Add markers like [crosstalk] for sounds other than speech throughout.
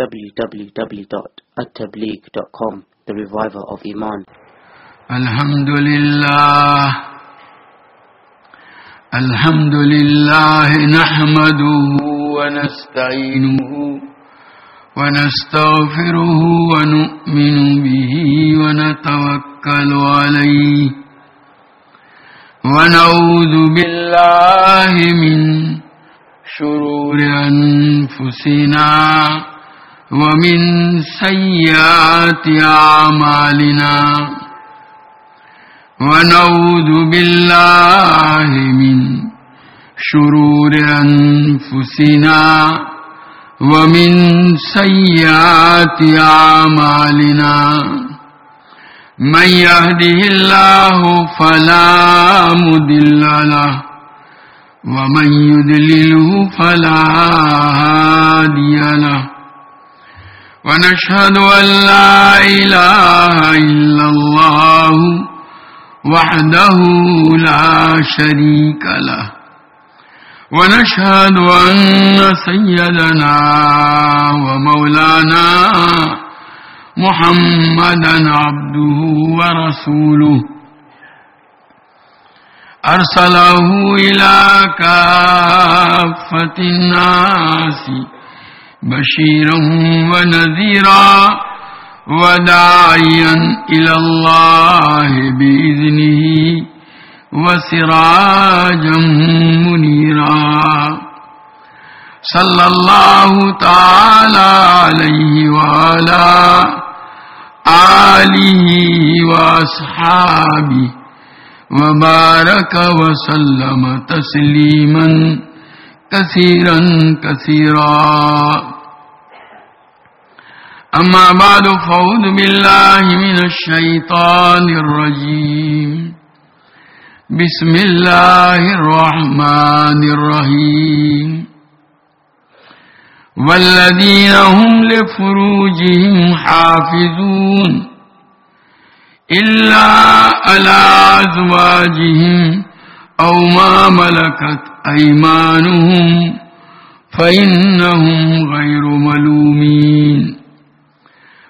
www.attableek.com The Reviver of Iman. الحمد لله الحمد لله نحمده ونستعينه ونستغفره ونؤمن به ونتوكل عليه ونعوذ بالله من شرور أنفسنا ومن سيئات أعمالنا ونعوذ بالله من شرور أنفسنا ومن سيئات أعمالنا من يهده الله فلا مضل له ومن يضلله فلا هادي له ونشهد أن لا إله إلا الله وحده لا شريك له. ونشهد أن سيدنا ومولانا محمدا عبده ورسوله. أرسله إلى كافة الناس بشيرا ونذيرا وداعيا إلى الله بإذنه وسراجا منيرا. صلى الله تعالى عليه وعلى آله وأصحابه وبارك وسلم تسليما كثيرا كثيرا. أما بعد، فأعوذ بالله من الشيطان الرجيم. بسم الله الرحمن الرحيم. والذين هم لفروجهم حافظون. إلا على أزواجهم أو ما ملكت أيمانهم فإنهم غير ملومين.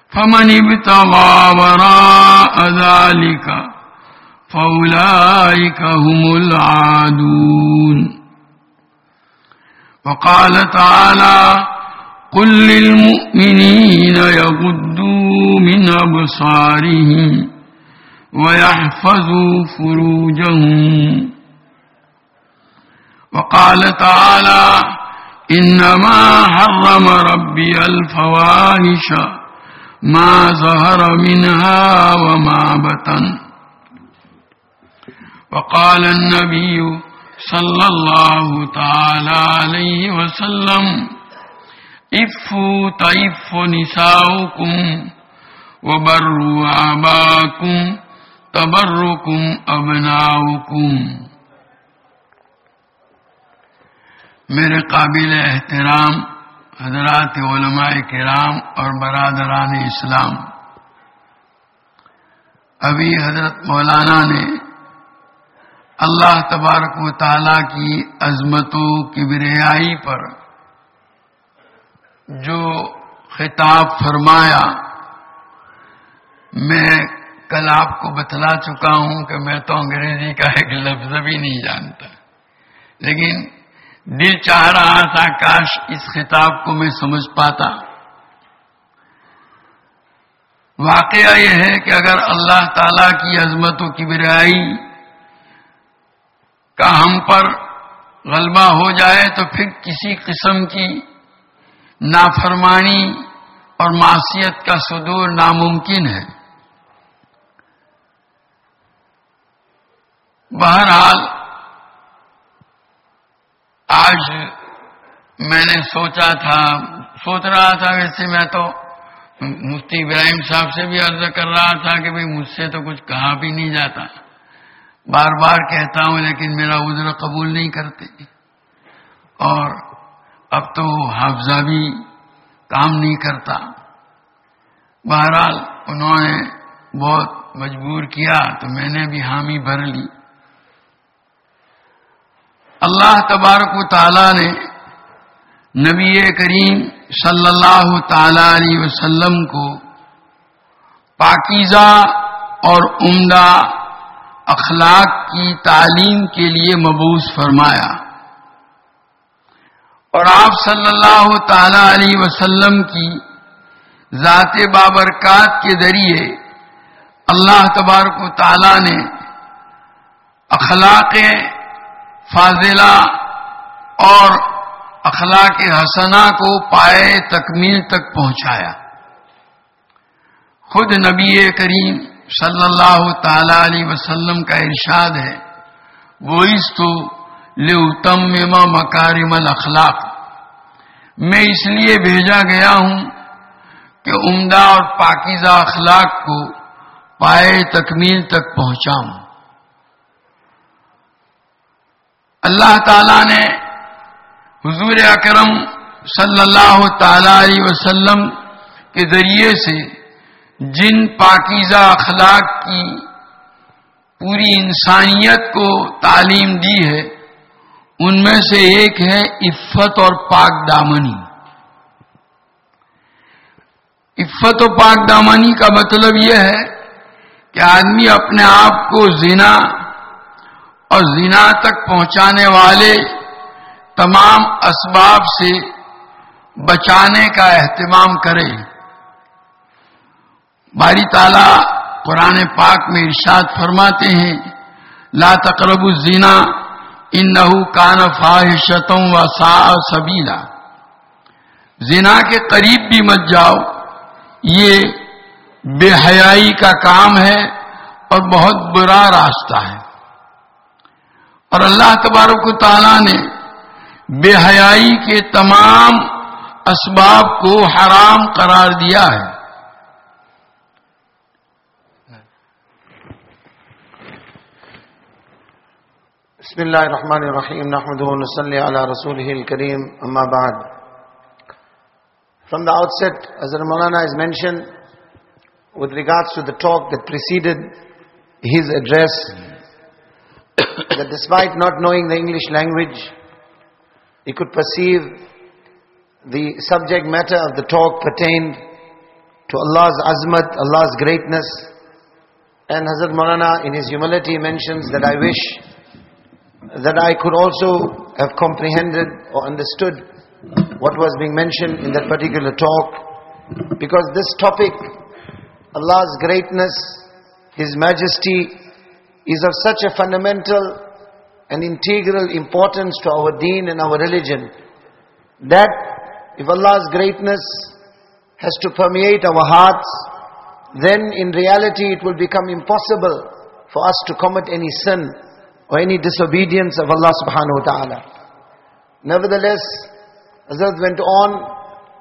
فمن ابتغى وراء ذلك فأولئك هم العادون. وقال تعالى قل للمؤمنين يغضوا من أبصارهم ويحفظوا فروجهم. وقال تعالى إنما حرم ربي الفواحش ما ظهر منها وما بطن. وقال النبي صلى الله تعالى عليه وسلم إفوا طيف نساؤكم وبروا آباكم تبركم أبناؤكم. میرے قابل احترام حضرات علماء کرام اور برادران اسلام۔ ابھی حضرت مولانا نے اللہ تبارک و تعالیٰ کی عظمتوں کی بریائی پر جو خطاب فرمایا، میں کل آپ کو بتلا چکا ہوں کہ میں تو انگریزی کا ایک لفظ بھی نہیں جانتا، لیکن دل چاہ رہا تھا، کاش اس خطاب کو میں سمجھ پاتا۔ واقعہ یہ ہے کہ اگر اللہ تعالی کی عظمت و برائی کا ہم پر غلبہ ہو جائے تو پھر کسی قسم کی نافرمانی اور معصیت کا صدور ناممکن ہے۔ بہرحال آج میں نے سوچا تھا، سوچ رہا تھا ویسے میں تو مفتی ابراہیم صاحب سے بھی عرض کر رہا تھا کہ بھائی مجھ سے تو کچھ کہا بھی نہیں جاتا۔ بار بار کہتا ہوں لیکن میرا عذر قبول نہیں کرتے۔ اور اب تو حافظہ بھی کام نہیں کرتا۔ بہرحال انہوں نے بہت مجبور کیا تو میں نے بھی حامی بھر لی۔ اللہ تبارک و تعالی نے نبی کریم صلی اللہ تعالی علیہ وسلم کو پاکیزہ اور عمدہ اخلاق کی تعلیم کے لیے مبوس فرمایا۔ اور آپ صلی اللہ تعالی علیہ وسلم کی ذات بابرکات کے ذریعے اللہ تبارک و تعالی نے اخلاق فاضلہ اور اخلاق حسنہ کو پائے تکمیل تک پہنچایا۔ خود نبی کریم صلی اللہ تعالی علیہ وسلم کا ارشاد ہے وہ اس تو لم مکارم الاخلاق میں اس لیے بھیجا گیا ہوں کہ عمدہ اور پاکیزہ اخلاق کو پائے تکمیل تک پہنچاؤں۔ اللہ تعالی نے حضور اکرم صلی اللہ تعالی علیہ وسلم کے ذریعے سے جن پاکیزہ اخلاق کی پوری انسانیت کو تعلیم دی ہے، ان میں سے ایک ہے عفت اور پاک دامنی۔ عفت و پاک دامنی کا مطلب یہ ہے کہ آدمی اپنے آپ کو زنا اور زنا تک پہنچانے والے تمام اسباب سے بچانے کا اہتمام کرے باری تالا قرآن پاک میں ارشاد فرماتے ہیں، لا تقرب الزنا نہ کان فاہشتوں و سا سبیلا۔ زنا کے قریب بھی مت جاؤ، یہ بے حیائی کا کام ہے اور بہت برا راستہ ہے۔ اور اللہ تبارک و تعالیٰ نے بے حیائی کے تمام اسباب کو حرام قرار دیا ہے۔ بسم اللہ الرحمن الرحیم نحمد صلی علی رسول کریم اما بعد۔ From the outset as our Maulana has mention with regards to the talk that preceded his address that despite not knowing the English language, he could perceive the subject matter of the talk pertained to Allah's azmat, Allah's greatness. And Hazrat Maulana in his humility mentions that I wish that I could also have comprehended or understood what was being mentioned in that particular talk. Because this topic, Allah's greatness, His majesty, is of such a fundamental and integral importance to our deen and our religion that if Allah's greatness has to permeate our hearts, then in reality it will become impossible for us to commit any sin or any disobedience of Allah subhanahu wa ta'ala. Nevertheless, Hazrat went on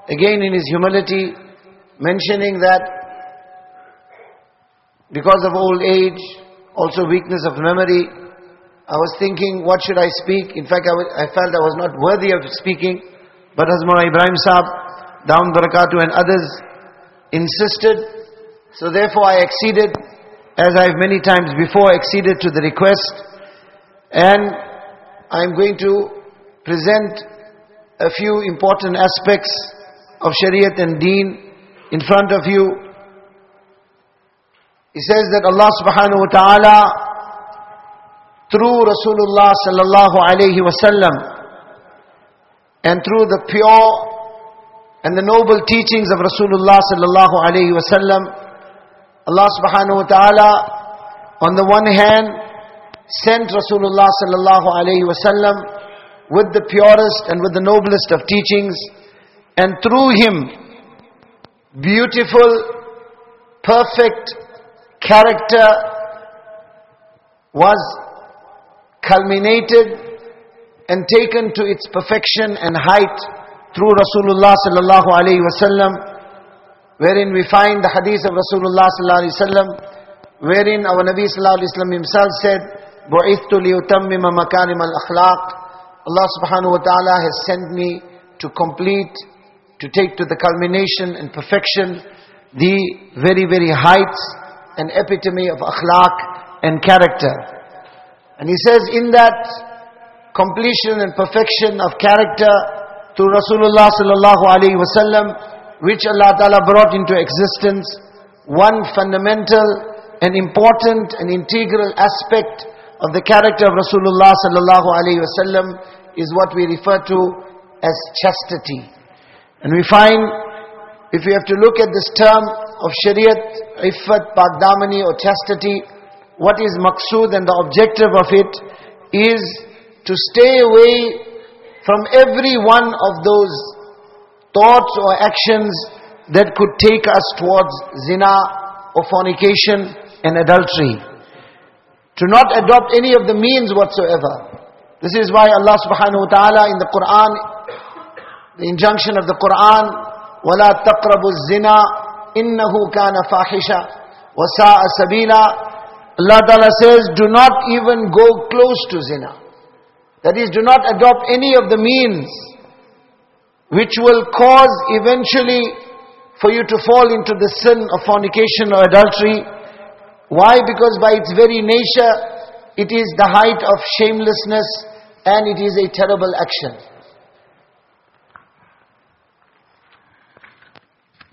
again in his humility, mentioning that because of old age, also weakness of memory, I was thinking, what should I speak? In fact, I, felt I was not worthy of speaking. But Hazmara Ibrahim Saab, Down Barakatu and others insisted. So therefore I acceded, as I have many times before acceded to the request. And I'm going to present a few important aspects of Shariat and Deen in front of you. He says that Allah subhanahu wa ta'ala through Rasulullah sallallahu alayhi wasallam and through the pure and the noble teachings of Rasulullah sallallahu alayhi wasallam Allah subhanahu wa ta'ala on the one hand sent Rasulullah sallallahu alayhi wasallam with the purest and with the noblest of teachings and through him beautiful perfect character was culminated and taken to its perfection and height through Rasulullah sallallahu alayhi wasallam wherein we find the hadith of Rasulullah sallallahu alayhi wasallam wherein our Nabi sallallahu alayhi wasallam himself said بُعِثْتُ لِيُتَمِّمَ مَكَارِمَ الْأَخْلَاقِ Allah subhanahu wa ta'ala has sent me to complete, to take to the culmination and perfection the very, very heights and epitome of akhlaq and character. And he says in that completion and perfection of character, through Rasulullah sallallahu alaihi wasallam, which Allah Ta'ala brought into existence, one fundamental and important and integral aspect of the character of Rasulullah sallallahu alaihi wasallam is what we refer to as chastity. And we find, if we have to look at this term of Shariat, Iffat, Pakdamani or chastity, what is maqsood and the objective of it is to stay away from every one of those thoughts or actions that could take us towards zina or fornication and adultery. To not adopt any of the means whatsoever. This is why Allah subhanahu wa ta'ala in the Quran, the injunction of the Quran, وَلَا تَقْرَبُوا الزِّنَا إِنَّهُ كَانَ فَاحِشًا وَسَاءَ سَبِيلًا Allah ta'ala says, do not even go close to zina. That is, do not adopt any of the means which will cause eventually for you to fall into the sin of fornication or adultery. Why? Because by its very nature, it is the height of shamelessness and it is a terrible action.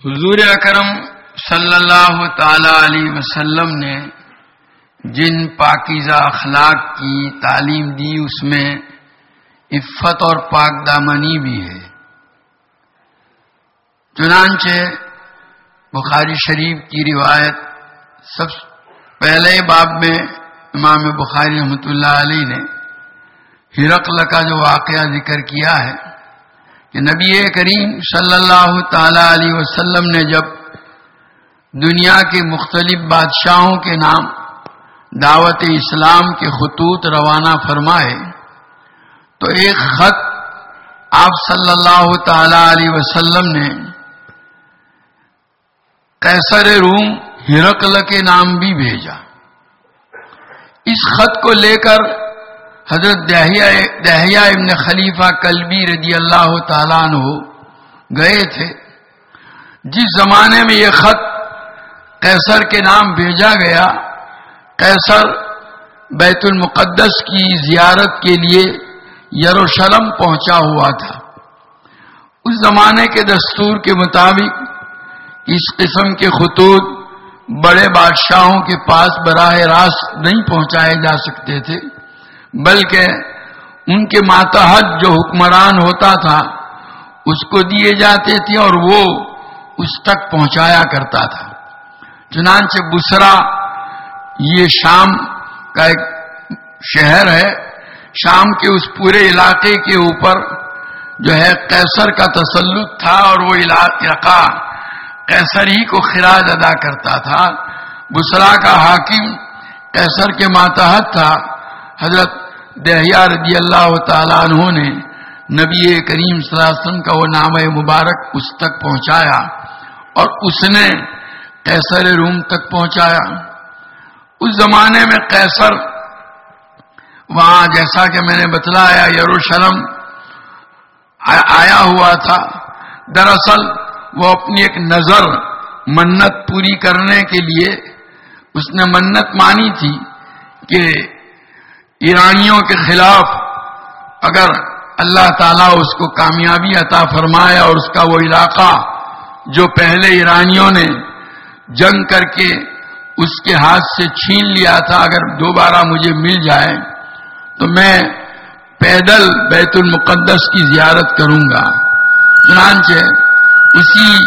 حضور اکرم صلی اللہ تعالی علیہ وسلم نے جن پاکیزہ اخلاق کی تعلیم دی، اس میں عفت اور پاک دامنی بھی ہے۔ چنانچہ بخاری شریف کی روایت سب پہلے باب میں امام بخاری رحمۃ اللہ علیہ نے ہرقل کا جو واقعہ ذکر کیا ہے کہ نبی کریم صلی اللہ تعالی علیہ وسلم نے جب دنیا کے مختلف بادشاہوں کے نام دعوت اسلام کے خطوط روانہ فرمائے، تو ایک خط آپ صلی اللہ تعالی علیہ وسلم نے کیسر روم ہرکل کے نام بھی بھیجا۔ اس خط کو لے کر حضرت دہیا ابن خلیفہ کلبی رضی اللہ تعالیٰ عنہ گئے تھے۔ جس زمانے میں یہ خط قیصر کے نام بھیجا گیا، قیصر بیت المقدس کی زیارت کے لیے یروشلم پہنچا ہوا تھا۔ اس زمانے کے دستور کے مطابق اس قسم کے خطوط بڑے بادشاہوں کے پاس براہ راست نہیں پہنچائے جا سکتے تھے۔ بلکہ ان کے ماتحت جو حکمران ہوتا تھا، اس کو دیے جاتے تھے اور وہ اس تک پہنچایا کرتا تھا۔ چنانچہ بسرا یہ شام کا ایک شہر ہے۔ شام کے اس پورے علاقے کے اوپر جو ہے، قیصر کا تسلط تھا اور وہ علاقہ قیصر ہی کو خراج ادا کرتا تھا۔ بسرا کا حاکم قیصر کے ماتحت تھا، حضرت دہیا رضی اللہ تعالیٰ عنہ نے نبی کریم صلی اللہ علیہ وسلم کا وہ نام مبارک اس تک پہنچایا اور اس نے قیصر روم تک پہنچایا۔ اس زمانے میں قیصر وہاں جیسا کہ میں نے بتلایا یروشلم آیا ہوا تھا۔ دراصل وہ اپنی ایک نظر منت پوری کرنے کے لیے اس نے منت مانی تھی کہ ایرانیوں کے خلاف اگر اللہ تعالیٰ اس کو کامیابی عطا فرمائے اور اس کا وہ علاقہ جو پہلے ایرانیوں نے جنگ کر کے اس کے ہاتھ سے چھین لیا تھا، اگر دوبارہ مجھے مل جائے تو میں پیدل بیت المقدس کی زیارت کروں گا۔ چنانچہ اسی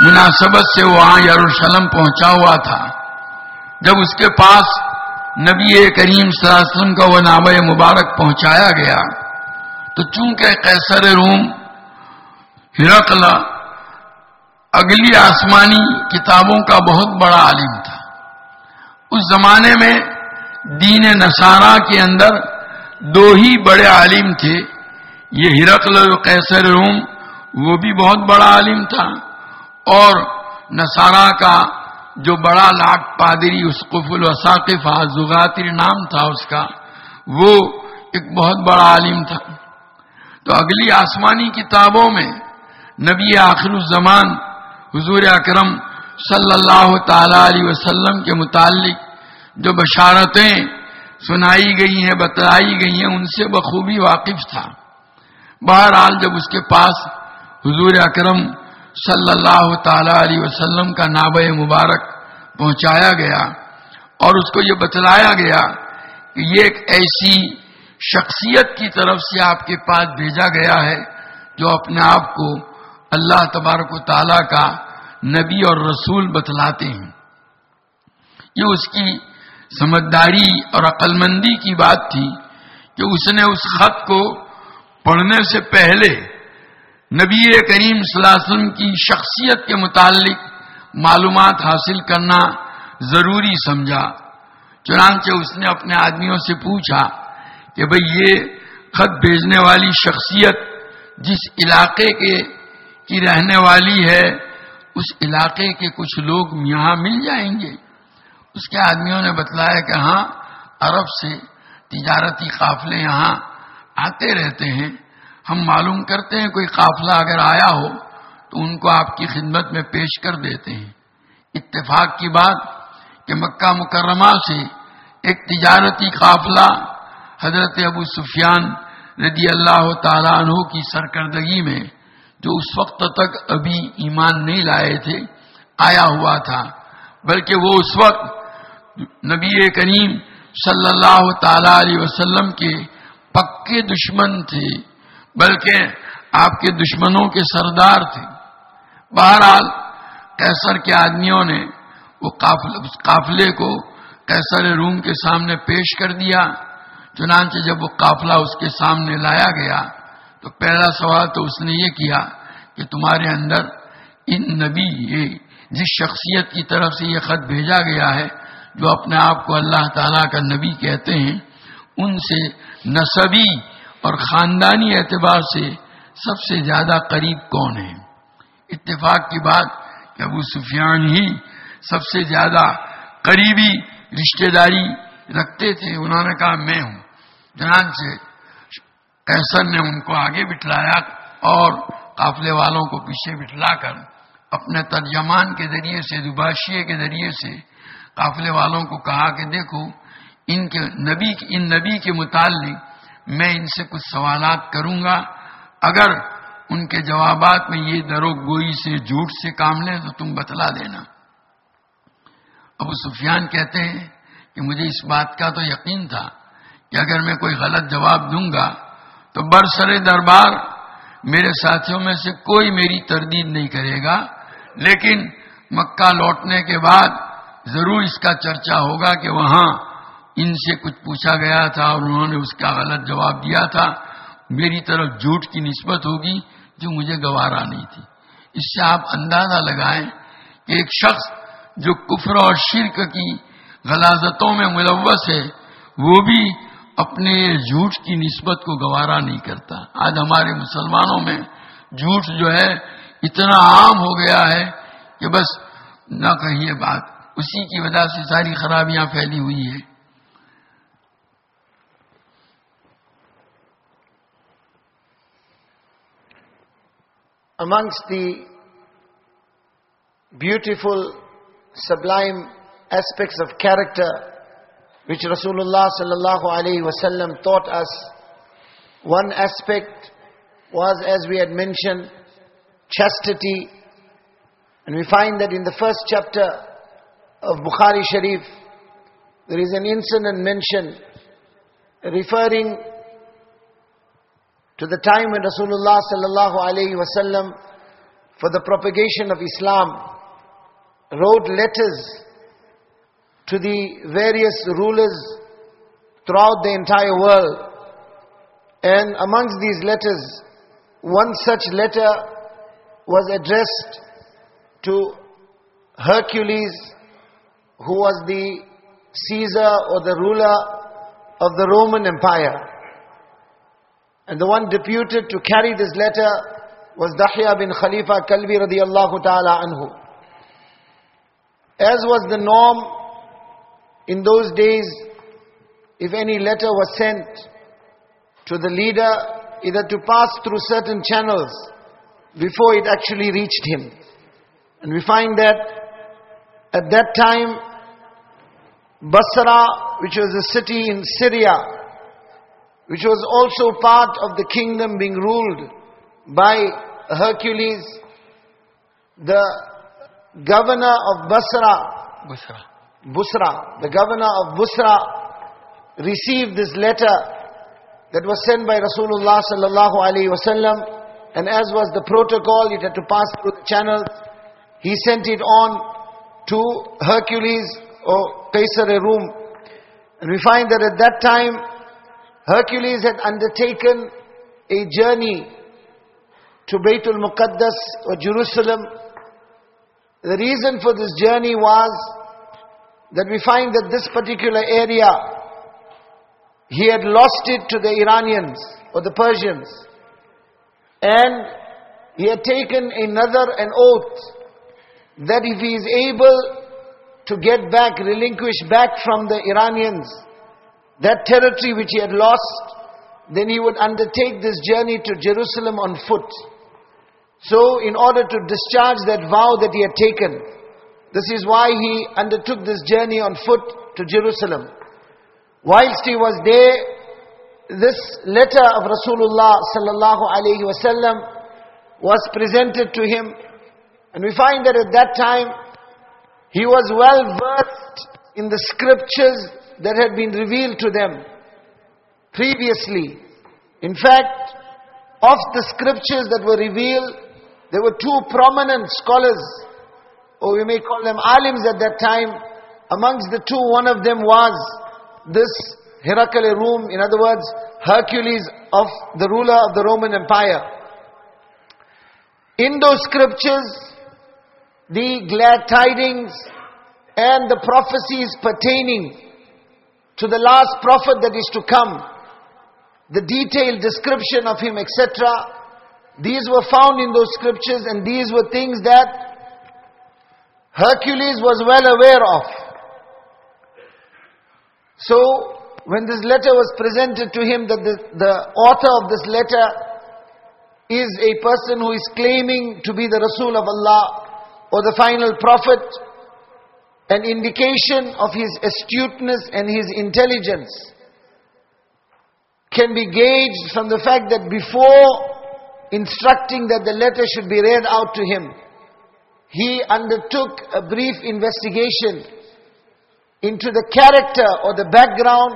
مناسبت سے وہاں یروشلم پہنچا ہوا تھا۔ جب اس کے پاس نبی کریم صلی اللہ علیہ وسلم کا وہ نامہ مبارک پہنچایا گیا۔ تو چونکہ قیصر روم ہرقلا اگلی آسمانی کتابوں کا بہت بڑا عالم تھا۔ اس زمانے میں دین نصارہ کے اندر دو ہی بڑے عالم تھے۔ یہ ہرقل قیصر روم، وہ بھی بہت بڑا عالم تھا۔ اور نصارہ کا جو بڑا لاٹ پادری اس قفل و ثاقف زغاتر نام تھا اس کا، وہ ایک بہت بڑا عالم تھا۔ تو اگلی آسمانی کتابوں میں نبی آخر الزمان حضور اکرم صلی اللہ تعالی علیہ وسلم کے متعلق جو بشارتیں سنائی گئی ہیں، بتلائی گئی ہیں، ان سے بخوبی واقف تھا۔ بہرحال جب اس کے پاس حضور اکرم صلی اللہ تعالی علیہ وسلم کا ناب مبارک پہنچایا گیا اور اس کو یہ بتلایا گیا کہ یہ ایک ایسی شخصیت کی طرف سے آپ کے پاس بھیجا گیا ہے جو اپنے آپ کو اللہ تبارک و تعالیٰ کا نبی اور رسول بتلاتے ہیں۔ یہ اس کی سمجھداری اور عقل مندی کی بات تھی کہ اس نے اس خط کو پڑھنے سے پہلے نبی کریم صلی اللہ علیہ وسلم کی شخصیت کے متعلق معلومات حاصل کرنا ضروری سمجھا۔ چنانچہ اس نے اپنے آدمیوں سے پوچھا کہ بھئی یہ خط بھیجنے والی شخصیت جس علاقے کے کی رہنے والی ہے، اس علاقے کے کچھ لوگ یہاں مل جائیں گے۔ اس کے آدمیوں نے بتلایا کہ ہاں عرب سے تجارتی قافلے یہاں آتے رہتے ہیں۔ ہم معلوم کرتے ہیں کوئی قافلہ اگر آیا ہو تو ان کو آپ کی خدمت میں پیش کر دیتے ہیں۔ اتفاق کی بات کہ مکہ مکرمہ سے ایک تجارتی قافلہ حضرت ابو سفیان رضی اللہ تعالیٰ عنہ کی سرکردگی میں جو اس وقت تک ابھی ایمان نہیں لائے تھے، آیا ہوا تھا۔ بلکہ وہ اس وقت نبی کریم صلی اللہ تعالی علیہ وسلم کے پکے دشمن تھے۔ بلکہ آپ کے دشمنوں کے سردار تھے۔ بہرحال کیسر کے آدمیوں نے وہ قافلے کو کیسر روم کے سامنے پیش کر دیا۔ چنانچہ جب وہ قافلہ اس کے سامنے لایا گیا، تو پہلا سوال تو اس نے یہ کیا کہ تمہارے اندر ان نبی یہ جس شخصیت کی طرف سے یہ خط بھیجا گیا ہے، جو اپنے آپ کو اللہ تعالیٰ کا نبی کہتے ہیں، ان سے نصبی اور خاندانی اعتبار سے سب سے زیادہ قریب کون ہے؟ اتفاق کی بات کہ ابو سفیان ہی سب سے زیادہ قریبی رشتہ داری رکھتے تھے، انہوں نے کہا، میں ہوں۔ جنان سے کیسر نے ان کو آگے بٹھلایا اور قافلے والوں کو پیچھے بٹھلا کر اپنے ترجمان کے ذریعے سے، دباشیے کے ذریعے سے قافلے والوں کو کہا کہ دیکھو، ان کے نبی، ان نبی کے متعلق میں ان سے کچھ سوالات کروں گا۔ اگر ان کے جوابات میں یہ درو گوئی سے جھوٹ سے کام لیں تو تم بتلا دینا۔ ابو سفیان کہتے ہیں کہ مجھے اس بات کا تو یقین تھا کہ اگر میں کوئی غلط جواب دوں گا تو برسر دربار میرے ساتھیوں میں سے کوئی میری تردید نہیں کرے گا۔ لیکن مکہ لوٹنے کے بعد ضرور اس کا چرچا ہوگا کہ وہاں ان سے کچھ پوچھا گیا تھا اور انہوں نے اس کا غلط جواب دیا تھا، میری طرف جھوٹ کی نسبت ہوگی جو مجھے گوارا نہیں تھی۔ اس سے آپ اندازہ لگائیں کہ ایک شخص جو کفر اور شرک کی غلازتوں میں ملوث ہے، وہ بھی اپنے جھوٹ کی نسبت کو گوارا نہیں کرتا۔ آج ہمارے مسلمانوں میں جھوٹ جو ہے اتنا عام ہو گیا ہے کہ بس نہ کہیے بات۔ اسی کی وجہ سے ساری خرابیاں پھیلی ہوئی ہے amongst the beautiful, sublime aspects of character which Rasulullah sallallahu alaihi wasallam taught us. One aspect was, as we had mentioned, chastity. And we find that in the first chapter of Bukhari Sharif, there is an incident mentioned referring to the time when Rasulullah sallallahu alaihi wasallam, for the propagation of Islam, wrote letters to the various rulers throughout the entire world. And amongst these letters, one such letter was addressed to Hercules, who was the Caesar or the ruler of the Roman Empire. And the one deputed to carry this letter was Dahya bin Khalifa Kalbi radiallahu ta'ala anhu. As was the norm in those days, if any letter was sent to the leader, either to pass through certain channels before it actually reached him. And we find that at that time, Basra, which was a city in Syria, which was also part of the kingdom being ruled by Hercules, the governor of Basra, Busra. Busra, the governor of Busra received this letter that was sent by Rasulullah sallallahu alaihi wasallam and as was the protocol it had to pass through the channels he sent it on to Hercules or Caesar Rum and we find that at that time Hercules had undertaken a journey to Baytul Muqaddas or Jerusalem the reason for this journey was that we find that this particular area, he had lost it to the Iranians or the Persians. And he had taken another an oath that if he is able to get back, relinquish back from the Iranians, that territory which he had lost, then he would undertake this journey to Jerusalem on foot. So in order to discharge that vow that he had taken, this is why he undertook this journey on foot to Jerusalem. Whilst he was there, this letter of Rasulullah sallallahu alaihi wasallam was presented to him. And we find that at that time, he was well versed in the scriptures that had been revealed to them previously. In fact, of the scriptures that were revealed, there were two prominent scholars, or we may call them alims at that time. Amongst the two, one of them was this Herakle Rum, in other words, Hercules of the ruler of the Roman Empire. In those scriptures, the glad tidings and the prophecies pertaining to the last prophet that is to come, the detailed description of him, etc., these were found in those scriptures and these were things that Hercules was well aware of. So, when this letter was presented to him, that the, the author of this letter is a person who is claiming to be the Rasul of Allah or the final prophet, an indication of his astuteness and his intelligence can be gauged from the fact that before instructing that the letter should be read out to him. He undertook a brief investigation into the character or the background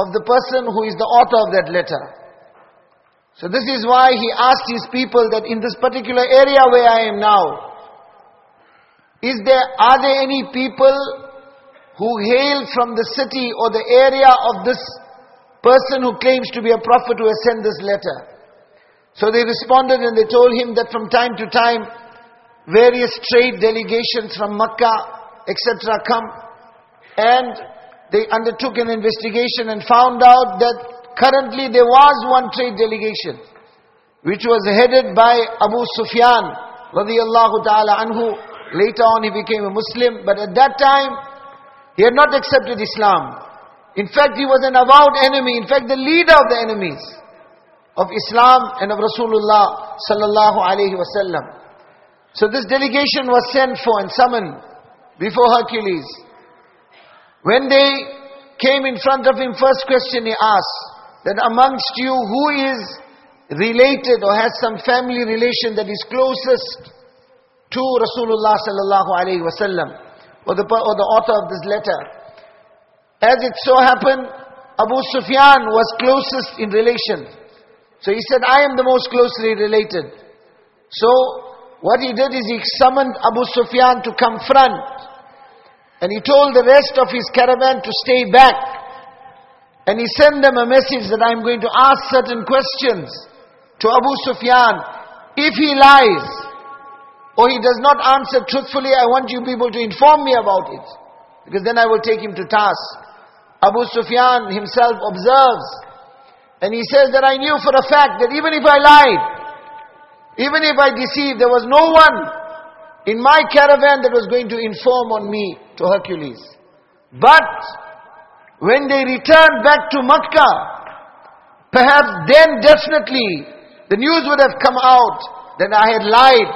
of the person who is the author of that letter. So this is why he asked his people that in this particular area where I am now, is there, are there any people who hail from the city or the area of this person who claims to be a prophet who has sent this letter? So they responded and they told him that from time to time, various trade delegations from Makkah, etc. come. And they undertook an investigation and found out that currently there was one trade delegation, which was headed by Abu Sufyan, radiallahu ta'ala anhu. Later on he became a Muslim, but at that time, he had not accepted Islam. In fact, he was an avowed enemy. In fact, the leader of the enemies of Islam and of Rasulullah sallallahu alaihi wasallam. So this delegation was sent for and summoned before Hercules. When they came in front of him, first question he asked, that amongst you who is related or has some family relation that is closest to Rasulullah sallallahu alaihi wasallam, or the, or the author of this letter. As it so happened, Abu Sufyan was closest in relation. So he said, I am the most closely related. So what he did is he summoned Abu Sufyan to come front. And he told the rest of his caravan to stay back. And he sent them a message that I'm going to ask certain questions to Abu Sufyan. If he lies, or he does not answer truthfully, I want you people to inform me about it. Because then I will take him to task. Abu Sufyan himself observes and he says that I knew for a fact that even if I lied, even if I deceived, there was no one in my caravan that was going to inform on me to Hercules. But when they returned back to Makkah, perhaps then definitely the news would have come out that I had lied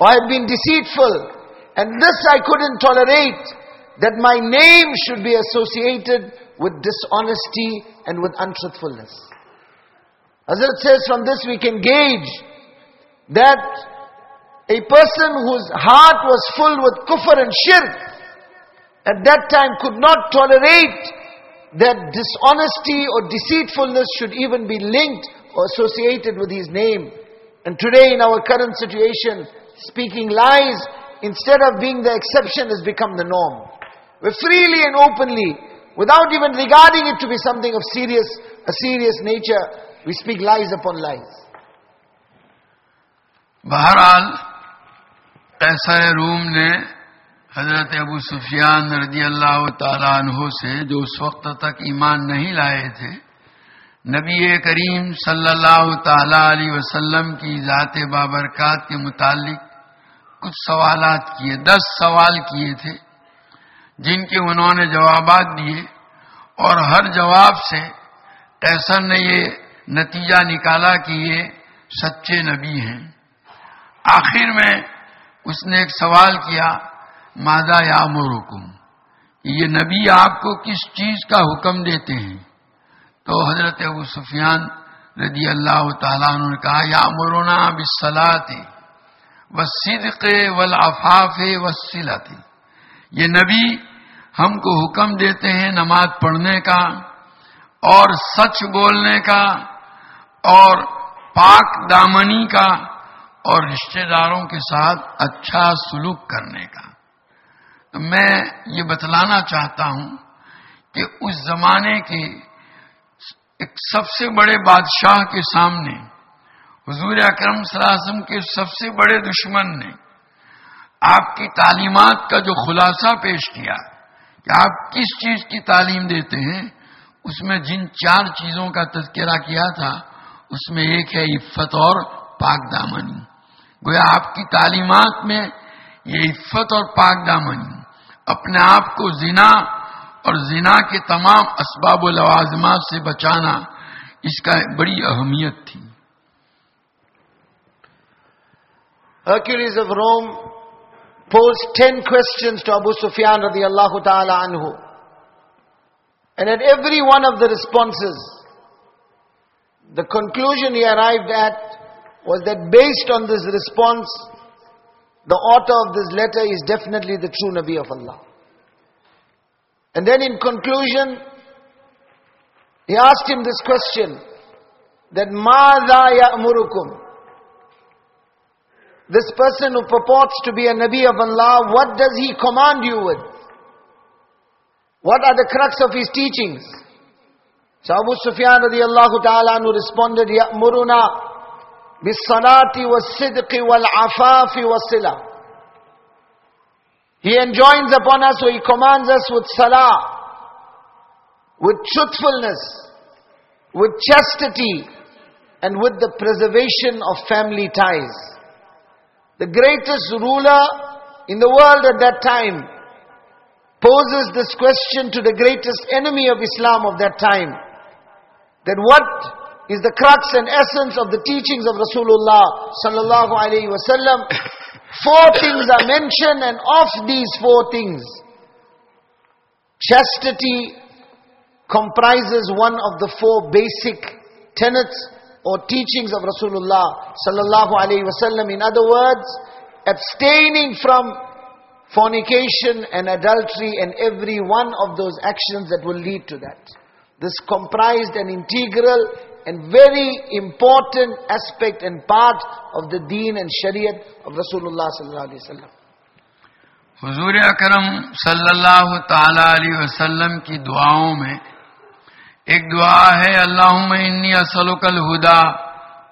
or I've been deceitful. And this I couldn't tolerate, that my name should be associated with dishonesty and with untruthfulness. Hazrat says from this we can gauge that a person whose heart was full with kufr and shirk at that time could not tolerate that dishonesty or deceitfulness should even be linked or associated with his name. And today in our current situation, speaking lies instead of being the exception has become the norm. Where freely and openly, without even regarding it to be something of serious, a serious nature, we speak lies upon lies. बहरहाल कैसर room ने हजरत अबू सुफियान रजी अल्लाह तहो से जो उस वक्त तक ईमान नहीं लाए थे नबी करीम सल्लल्लाहु अलैहि वसल्लम की ज़ात बाबरकत के मुतालिक کچھ سوالات کیے، دس سوال کیے تھے، جن کے انہوں نے جوابات دیے اور ہر جواب سے ایسا نے یہ نتیجہ نکالا کہ یہ سچے نبی ہیں۔ آخر میں اس نے ایک سوال کیا مادا یا مرکم یہ نبی آپ کو کس چیز کا حکم دیتے ہیں؟ تو حضرت ابو سفیان رضی اللہ تعالیٰ نے کہا یا مرونا بسلا تھے و والعفاف ولافاف یہ نبی ہم کو حکم دیتے ہیں نماز پڑھنے کا اور سچ بولنے کا اور پاک دامنی کا اور رشتہ داروں کے ساتھ اچھا سلوک کرنے کا۔ میں یہ بتلانا چاہتا ہوں کہ اس زمانے کے ایک سب سے بڑے بادشاہ کے سامنے حضور اکرم صلی اللہ علیہ وسلم کے سب سے بڑے دشمن نے آپ کی تعلیمات کا جو خلاصہ پیش کیا کہ آپ کس چیز کی تعلیم دیتے ہیں، اس میں جن چار چیزوں کا تذکرہ کیا تھا، اس میں ایک ہے عفت اور پاک دامنی۔ گویا آپ کی تعلیمات میں یہ عفت اور پاک دامنی، اپنے آپ کو زنا اور زنا کے تمام اسباب و لوازمات سے بچانا، اس کا بڑی اہمیت تھی۔ Hercules of Rome posed ten questions to Abu Sufyan radiallahu ta'ala anhu. And at every one of the responses, the conclusion he arrived at was that based on this response, the author of this letter is definitely the true Nabi of Allah. And then in conclusion, he asked him this question, that مَاذَا يَأْمُرُكُمْ This person who purports to be a Nabi of Allah, what does he command you with? What are the crux of his teachings? So Abu Sufyan radiallahu ta'ala who responded, يَأْمُرُنَا بالصلاة والصدق والعفاف والصلة. He enjoins upon us or he commands us with salah, with truthfulness, with chastity, and with the preservation of family ties. The greatest ruler in the world at that time poses this question to the greatest enemy of Islam of that time. That what is the crux and essence of the teachings of Rasulullah sallallahu alaihi wasallam. [coughs] Four things are mentioned and of these four things, chastity comprises one of the four basic tenets or teachings of Rasulullah sallallahu alaihi wasallam. In other words, abstaining from fornication and adultery and every one of those actions that will lead to that. This comprised an integral and very important aspect and part of the deen and shariat of Rasulullah sallallahu alaihi wasallam. ایک دعا ہے اللہ انی اسلک الہدا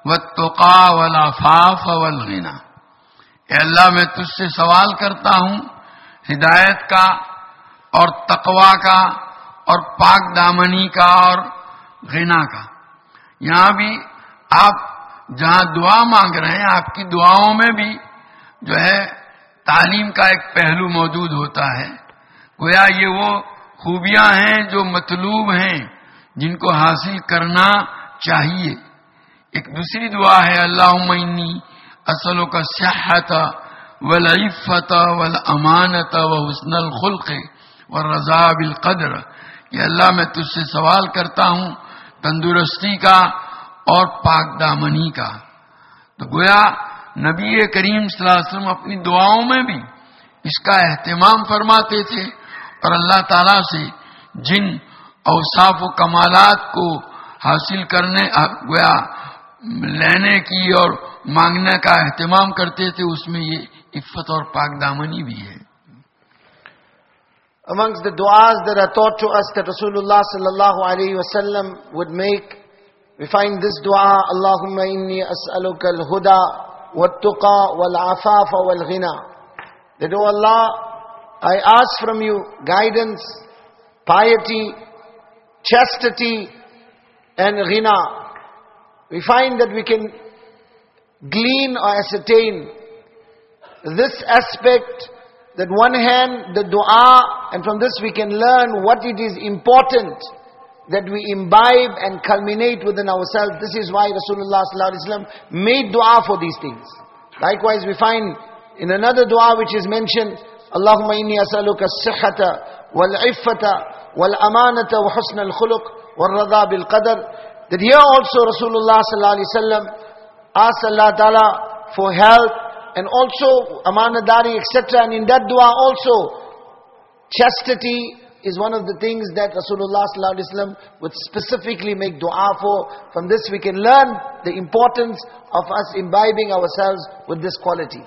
والتقا والعفاف والغنا۔ اے اللہ، میں تجھ سے سوال کرتا ہوں، ہدایت کا اور تقوا کا اور پاک دامنی کا اور غنا کا۔ یہاں بھی آپ جہاں دعا مانگ رہے ہیں، آپ کی دعاؤں میں بھی جو ہے تعلیم کا ایک پہلو موجود ہوتا ہے۔ گویا یہ وہ خوبیاں ہیں جو مطلوب ہیں۔ جن کو حاصل کرنا چاہیے۔ ایک دوسری دعا ہے اللہ عمنی اصلوں کا صحت و والامانت و حسن الخلق و رضا بالقدر۔ کہ اللہ، میں تجھ سے سوال کرتا ہوں، تندرستی کا اور پاک دامنی کا۔ تو گویا، نبی کریم صلی اللہ علیہ وسلم اپنی دعاؤں میں بھی اس کا اہتمام فرماتے تھے اور اللہ تعالی سے جن اوصاف و کمالات کو حاصل کرنے گویا لینے کی اور مانگنے کا اہتمام کرتے تھے اس میں یہ عفت اور پاک دامنی بھی ہے Amongst the du'as that are taught to us that Rasulullah sallallahu alayhi wa sallam would make, we find this du'a, Allahumma inni as'aluka al-huda wa-tuqa wal-afafa wal-ghina. That, O oh Allah, I ask from you guidance, piety, chastity, and ghina. We find that we can glean or ascertain this aspect that one hand the dua and from this we can learn what it is important that we imbibe and culminate within ourselves. This is why Rasulullah made dua for these things. Likewise we find in another dua which is mentioned, Allahumma inni as'aluka as-sihhata wal-iffata wa husna al-khuluq wal-radha bil-qadar. That here also Rasulullah sallallahu alaihi asked Allah Ta'ala for health and also amanadari, etc. And in that dua also, chastity is one of the things that Rasulullah sallallahu alaihi wasallam would specifically make dua for. From this we can learn the importance of us imbibing ourselves with this quality.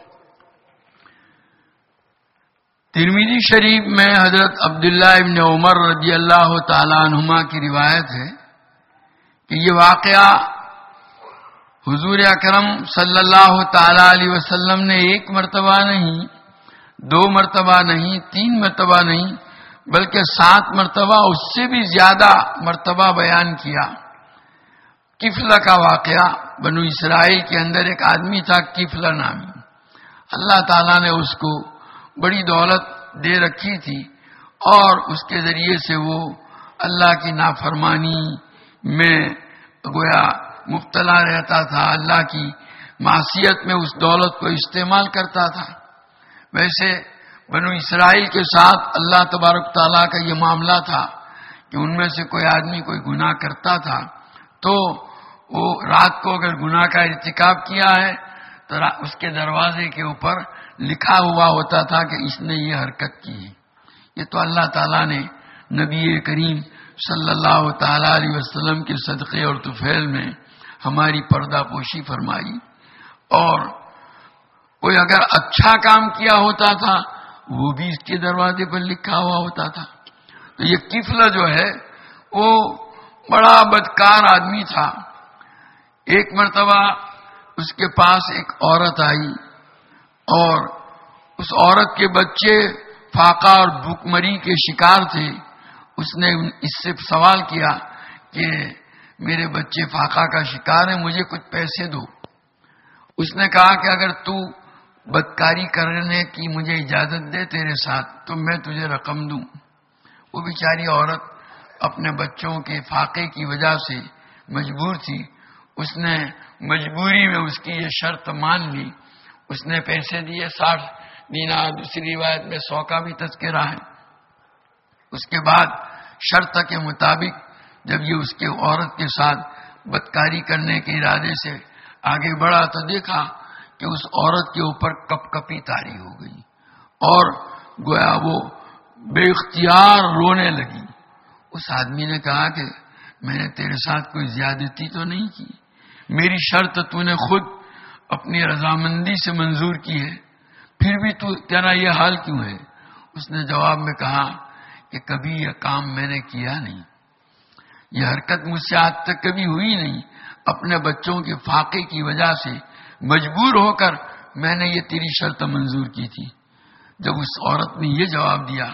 ترمیزی شریف میں حضرت عبداللہ ابن عمر رضی اللہ تعالیٰ عنہما کی روایت ہے کہ یہ واقعہ حضور اکرم صلی اللہ تعالی علیہ وسلم نے ایک مرتبہ نہیں، دو مرتبہ نہیں، تین مرتبہ نہیں، بلکہ سات مرتبہ اس سے بھی زیادہ مرتبہ بیان کیا۔ کفلا کا واقعہ بنو اسرائیل کے اندر ایک آدمی تھا کفلا نامی۔ اللہ تعالیٰ نے اس کو بڑی دولت دے رکھی تھی اور اس کے ذریعے سے وہ اللہ کی نافرمانی میں گویا مبتلا رہتا تھا، اللہ کی معصیت میں اس دولت کو استعمال کرتا تھا۔ ویسے بنو اسرائیل کے ساتھ اللہ تبارک تعالیٰ کا یہ معاملہ تھا کہ ان میں سے کوئی آدمی کوئی گناہ کرتا تھا، تو وہ رات کو اگر گناہ کا ارتکاب کیا ہے تو اس کے دروازے کے اوپر لکھا ہوا ہوتا تھا کہ اس نے یہ حرکت کی ہے۔ یہ تو اللہ تعالیٰ نے نبی کریم صلی اللہ تعالی علیہ وسلم کے صدقے اور طفیل میں ہماری پردہ پوشی فرمائی۔ اور کوئی اگر اچھا کام کیا ہوتا تھا، وہ بھی اس کے دروازے پر لکھا ہوا ہوتا تھا۔ تو یہ کفلا جو ہے، وہ بڑا بدکار آدمی تھا۔ ایک مرتبہ اس کے پاس ایک عورت آئی۔ اور اس عورت کے بچے فاقہ اور بھوک مری کے شکار تھے۔ اس نے اس سے سوال کیا کہ میرے بچے فاقہ کا شکار ہیں، مجھے کچھ پیسے دو۔ اس نے کہا کہ اگر تو بدکاری کرنے کی مجھے اجازت دے تیرے ساتھ، تو میں تجھے رقم دوں۔ وہ بیچاری عورت اپنے بچوں کے فاقے کی وجہ سے مجبور تھی۔ اس نے مجبوری میں اس کی یہ شرط مان لی۔ اس نے پیسے دیے، ساٹھ دینا دوسری روایت میں سو کا بھی تذکرہ ہے۔ اس کے بعد شرط کے مطابق جب یہ اس کے عورت کے ساتھ بدکاری کرنے کے ارادے سے آگے بڑھا تو دیکھا کہ اس عورت کے اوپر کپ کپی تاری ہو گئی اور گویا وہ بے اختیار رونے لگی۔ اس آدمی نے کہا کہ میں نے تیرے ساتھ کوئی زیادتی تو نہیں کی، میری شرط تو نے خود اپنی رضامندی سے منظور کی ہے، پھر بھی تو تیرا یہ حال کیوں ہے؟ اس نے جواب میں کہا کہ کبھی یہ کام میں نے کیا نہیں۔ یہ حرکت مجھ سے آج تک کبھی ہوئی نہیں۔ اپنے بچوں کے فاقے کی وجہ سے مجبور ہو کر میں نے یہ تیری شرط منظور کی تھی۔ جب اس عورت نے یہ جواب دیا،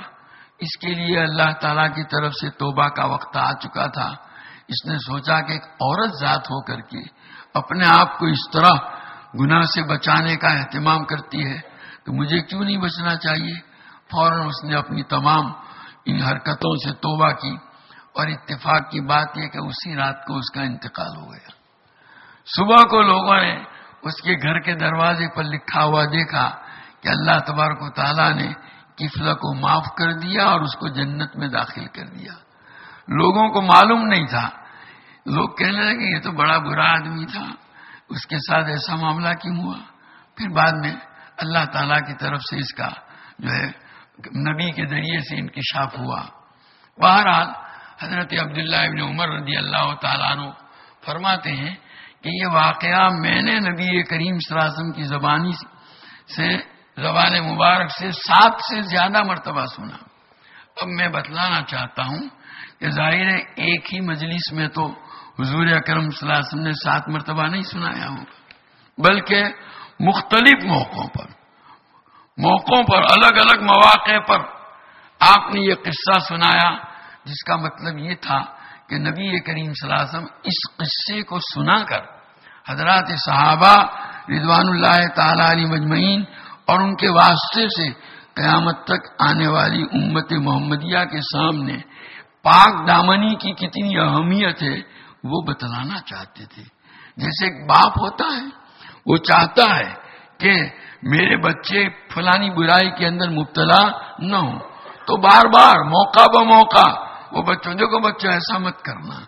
اس کے لیے اللہ تعالی کی طرف سے توبہ کا وقت آ چکا تھا۔ اس نے سوچا کہ ایک عورت ذات ہو کر کے اپنے آپ کو اس طرح گناہ سے بچانے کا اہتمام کرتی ہے تو مجھے کیوں نہیں بچنا چاہیے؟ فوراً اس نے اپنی تمام ان حرکتوں سے توبہ کی اور اتفاق کی بات یہ کہ اسی رات کو اس کا انتقال ہو گیا۔ صبح کو لوگوں نے اس کے گھر کے دروازے پر لکھا ہوا دیکھا کہ اللہ تبارک و تعالیٰ نے کفلا کو معاف کر دیا اور اس کو جنت میں داخل کر دیا۔ لوگوں کو معلوم نہیں تھا۔ لوگ کہنے لگے کہ یہ تو بڑا برا آدمی تھا۔ اس کے ساتھ ایسا معاملہ کیوں ہوا؟ پھر بعد میں اللہ تعالی کی طرف سے اس کا جو ہے، نبی کے ذریعے سے انکشاف ہوا۔ بہرحال، حضرت عبداللہ ابن عمر رضی اللہ تعالیٰ عنہ فرماتے ہیں کہ یہ واقعہ میں نے نبی کریم صلی اللہ علیہ وسلم کی زبانی سے، زبان مبارک سے سات سے زیادہ مرتبہ سنا۔ اب میں بتلانا چاہتا ہوں کہ ظاہر ہے، ایک ہی مجلس میں تو حضور اکرم صلی اللہ علیہ وسلم نے سات مرتبہ نہیں سنایا ہوگا بلکہ مختلف موقعوں پر موقعوں پر الگ الگ مواقع پر آپ نے یہ قصہ سنایا، جس کا مطلب یہ تھا کہ نبی کریم صلی اللہ علیہ وسلم اس قصے کو سنا کر حضرات صحابہ رضوان اللہ تعالی علی مجمعین اور ان کے واسطے سے قیامت تک آنے والی امت محمدیہ کے سامنے پاک دامنی کی کتنی اہمیت ہے وہ بتلانا چاہتے تھے۔ جیسے ایک باپ ہوتا ہے، وہ چاہتا ہے کہ میرے بچے فلانی برائی کے اندر مبتلا نہ ہوں۔ تو بار بار، موقع ب موقع، وہ بچوں، دیکھو بچوں، ایسا مت کرنا۔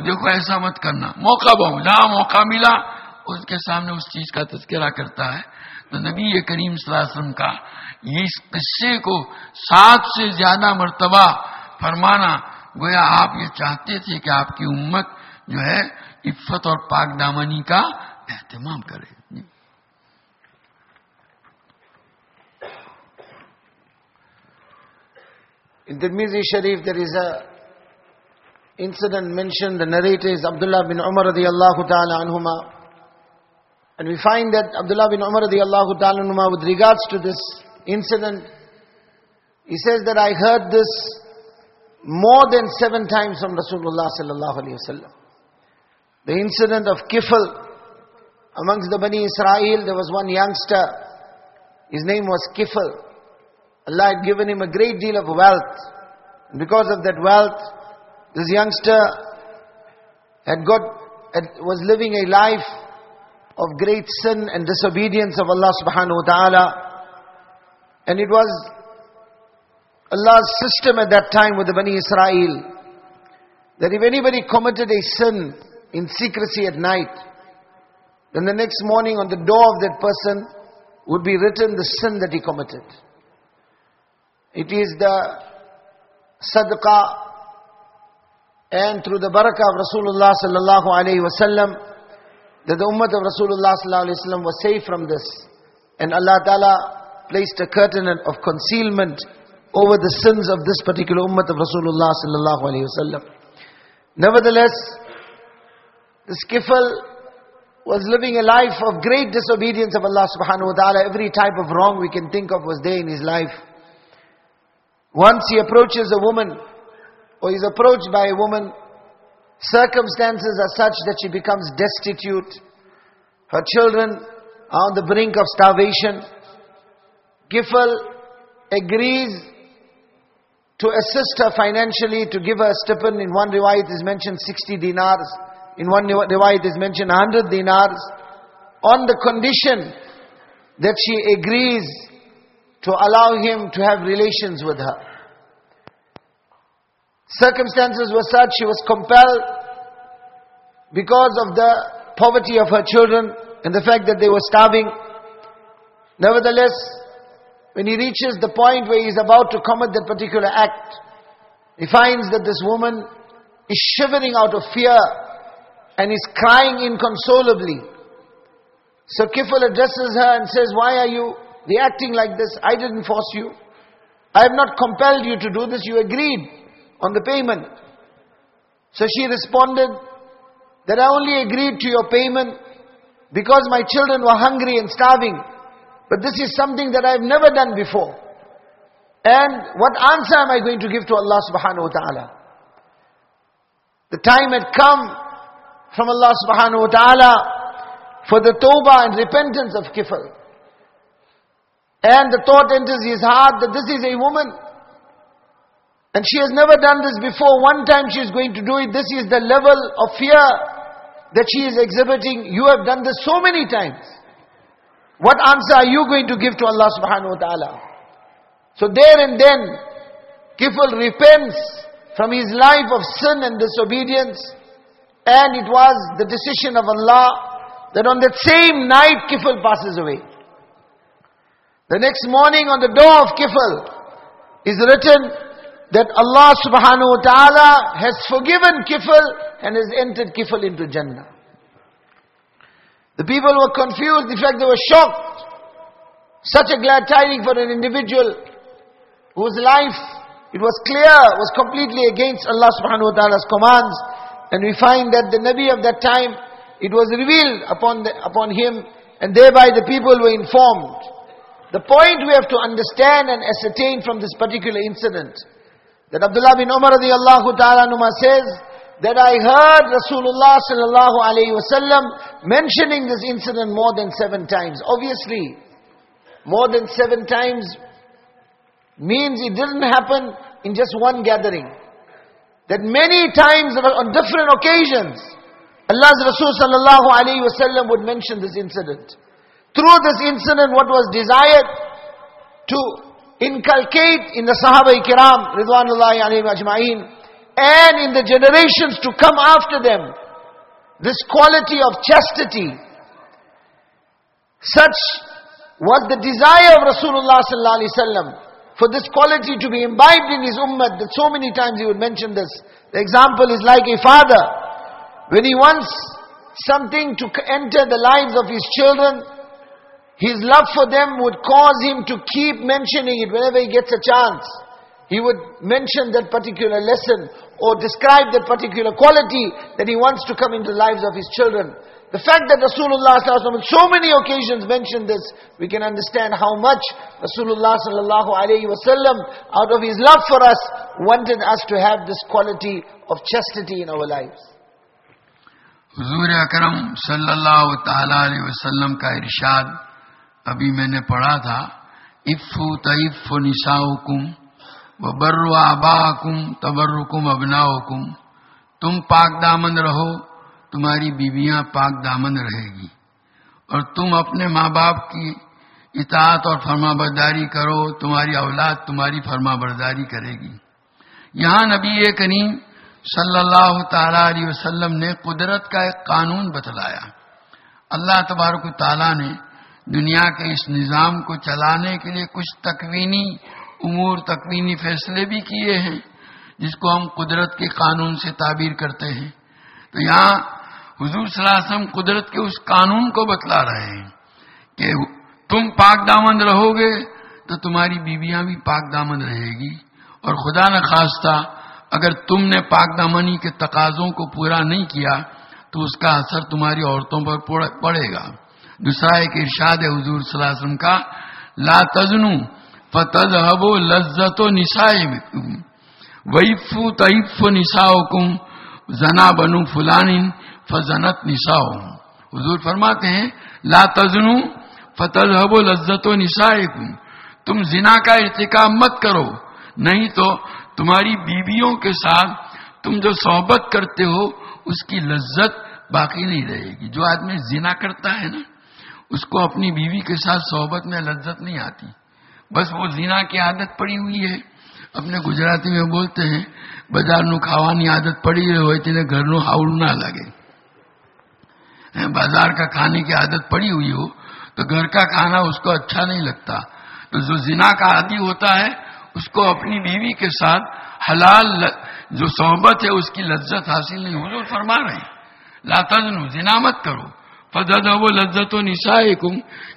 دیکھو ایسا مت کرنا۔ موقع بہو جہاں موقع ملا، اس کے سامنے اس چیز کا تذکرہ کرتا ہے۔ تو نبی کریم صلی اللہ علیہ وسلم کا یہ اس قصے کو سات سے زیادہ مرتبہ فرمانا गोया आप ये चाहते थे कि आपकी उम्मत जो है इफ्फत और पाक दामनी का एहतमाम करे In Tirmizi Sharif, there is a incident mentioned. The narrator is Abdullah bin Umar radiallahu ta'ala anhuma. And we find that Abdullah bin Umar radiallahu ta'ala anhuma, with regards to this incident, he says that I heard this more than seven times from Rasulullah sallallahu alayhi wasallam. The incident of Kifl amongst the Bani Israel, there was one youngster. His name was Kifl. Allah had given him a great deal of wealth. And because of that wealth, this youngster had got, had, was living a life of great sin and disobedience of Allah subhanahu wa ta'ala. And it was Allah's system at that time with the Bani Israel that if anybody committed a sin in secrecy at night, then the next morning on the door of that person would be written the sin that he committed. It is the sadaqah and through the barakah of Rasulullah sallallahu alayhi wasallam that the ummah of Rasulullah sallallahu alayhi wasallam was saved from this. And Allah Ta'ala placed a curtain of concealment over the sins of this particular ummah of Rasulullah sallallahu alayhi wasallam. Nevertheless, this kifl was living a life of great disobedience of Allah subhanahu wa ta'ala. Every type of wrong we can think of was there in his life. Once he approaches a woman, or is approached by a woman, circumstances are such that she becomes destitute. Her children are on the brink of starvation. Kifl agrees to assist her financially, to give her a stipend. In one riwayat is mentioned 60 dinars. In one riwayat is mentioned 100 dinars. On the condition that she agrees to allow him to have relations with her. Circumstances were such, she was compelled because of the poverty of her children and the fact that they were starving. Nevertheless, when he reaches the point where he is about to commit that particular act, he finds that this woman is shivering out of fear and is crying inconsolably. So Kifl addresses her and says, Why are you reacting like this. I didn't force you. I have not compelled you to do this. You agreed on the payment. So she responded that I only agreed to your payment because my children were hungry and starving. But this is something that I have never done before. And what answer am I going to give to Allah subhanahu wa ta'ala? The time had come from Allah subhanahu wa ta'ala for the tawbah and repentance of kifl. And the thought enters his heart that this is a woman. And she has never done this before. One time she is going to do it. This is the level of fear that she is exhibiting. You have done this so many times. What answer are you going to give to Allah subhanahu wa ta'ala? So there and then, Kifl repents from his life of sin and disobedience. And it was the decision of Allah that on that same night Kifl passes away. The next morning on the door of Kifl is written that Allah subhanahu wa ta'ala has forgiven Kifl and has entered Kifl into Jannah. The people were confused, in fact they were shocked. Such a glad tidings for an individual whose life, it was clear, was completely against Allah subhanahu wa ta'ala's commands. And we find that the Nabi of that time, it was revealed upon, the, upon him and thereby the people were informed. The point we have to understand and ascertain from this particular incident, that Abdullah bin Umar radiallahu ta'ala says, that I heard Rasulullah sallallahu alayhi wasallam mentioning this incident more than seven times. Obviously, more than seven times means it didn't happen in just one gathering. That many times on different occasions, Allah's Rasul sallallahu alayhi wasallam would mention this incident. Through this incident, what was desired to inculcate in the Sahaba Kiram, Ridwanullahi alayhi ajma'in, and in the generations to come after them, this quality of chastity, such was the desire of Rasulullah sallallahu alaihi wasallam for this quality to be imbibed in his ummah that so many times he would mention this. The example is like a father. When he wants something to enter the lives of his children, his love for them would cause him to keep mentioning it whenever he gets a chance. He would mention that particular lesson or describe that particular quality that he wants to come into the lives of his children. The fact that Rasulullah on so many occasions mentioned this, we can understand how much Rasulullah sallallahu wasallam, out of his love for us, wanted us to have this quality of chastity in our lives. بر و آبا کم تبرکم ابنا کم تم پاک دامن رہو، تمہاری بیویاں پاک دامن رہے گی۔ اور تم اپنے ماں باپ کی اطاعت اور فرما برداری کرو، تمہاری اولاد تمہاری فرما برداری کرے گی۔ یہاں نبی کریم صلی اللہ تعالی علیہ وسلم نے قدرت کا ایک قانون بتلایا۔ اللہ تبارک و تعالیٰ نے دنیا کے اس نظام کو چلانے کے لیے کچھ تکوینی امور تقوینی فیصلے بھی کیے ہیں، جس کو ہم قدرت کے قانون سے تعبیر کرتے ہیں۔ تو یہاں حضور صلی اللہ علیہ وسلم قدرت کے اس قانون کو بتلا رہے ہیں کہ تم پاک دامن رہو گے تو تمہاری بیویاں بھی پاک دامن رہے گی۔ اور خدا نخواستہ، اگر تم نے پاک دامنی کے تقاضوں کو پورا نہیں کیا، تو اس کا اثر تمہاری عورتوں پر پڑے گا۔ دوسرا ایک ارشاد ہے حضور صلی اللہ علیہ وسلم کا، لا تزنو فتذهب و لذت و ویفو طیف نسا کم زنا بنو فلان فضنت نسا حضور فرماتے ہیں، لا تزنو فتح و لذت و نسا تم زنا کا ارتکاب مت کرو. نہیں تو تمہاری بیویوں کے ساتھ تم جو صحبت کرتے ہو، اس کی لذت باقی نہیں رہے گی. جو آدمی زنا کرتا ہے نا، اس کو اپنی بیوی کے ساتھ صحبت میں لذت نہیں آتی. بس وہ زنا کی عادت پڑی ہوئی ہے۔ اپنے گجراتی میں بولتے ہیں، بازار نو کھاવાની આદત પડી હોય گھر نو હાવડું نہ لگے۔ ہاں، بازار کا کھانے کی عادت پڑی ہوئی ہو تو گھر کا کھانا اس کو اچھا نہیں لگتا۔ تو جو زنا کا عادی ہوتا ہے، اس کو اپنی بیوی کے ساتھ حلال جو صحبت ہے، اس کی لذت حاصل نہیں۔ حضور فرما رہے ہیں لاتذن زنا مت کرو۔ فضد وہ لذت و نسا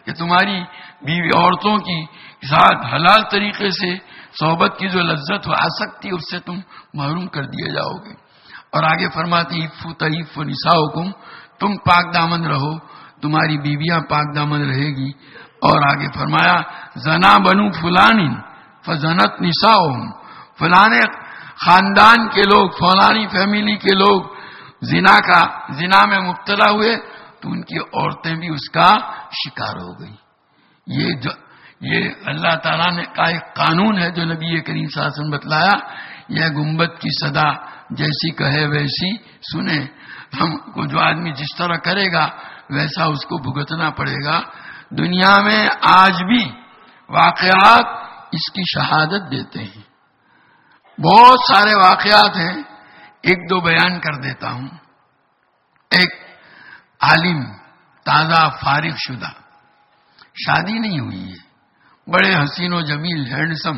کہ تمہاری بیوی عورتوں کی ساتھ حلال طریقے سے صحبت کی جو لذت ہو آ سکتی اس سے تم محروم کر دیے جاؤ گے۔ اور آگے فرماتے عف و تعیف و نسا حکم تم پاک دامن رہو، تمہاری بیویاں پاک دامن رہے گی۔ اور آگے فرمایا، زنا بنو فلان فضنت نسا فلاں خاندان کے لوگ، فلانی فیملی کے لوگ زنا کا، زنا میں مبتلا ہوئے، تو ان کی عورتیں بھی اس کا شکار ہو گئی یہ جو یہ اللہ تعالیٰ نے کا ایک قانون ہے جو نبی کریم صلی اللہ علیہ وسلم بتلایا، یہ گنبد کی صدا جیسی کہے ویسی سنے۔ ہم کو جو آدمی جس طرح کرے گا، ویسا اس کو بھگتنا پڑے گا۔ دنیا میں آج بھی واقعات اس کی شہادت دیتے ہیں۔ بہت سارے واقعات ہیں، ایک دو بیان کر دیتا ہوں۔ ایک عالم، تازہ، فارغ شدہ، شادی نہیں ہوئی ہے۔ بڑے حسین و جمیل ہینڈسم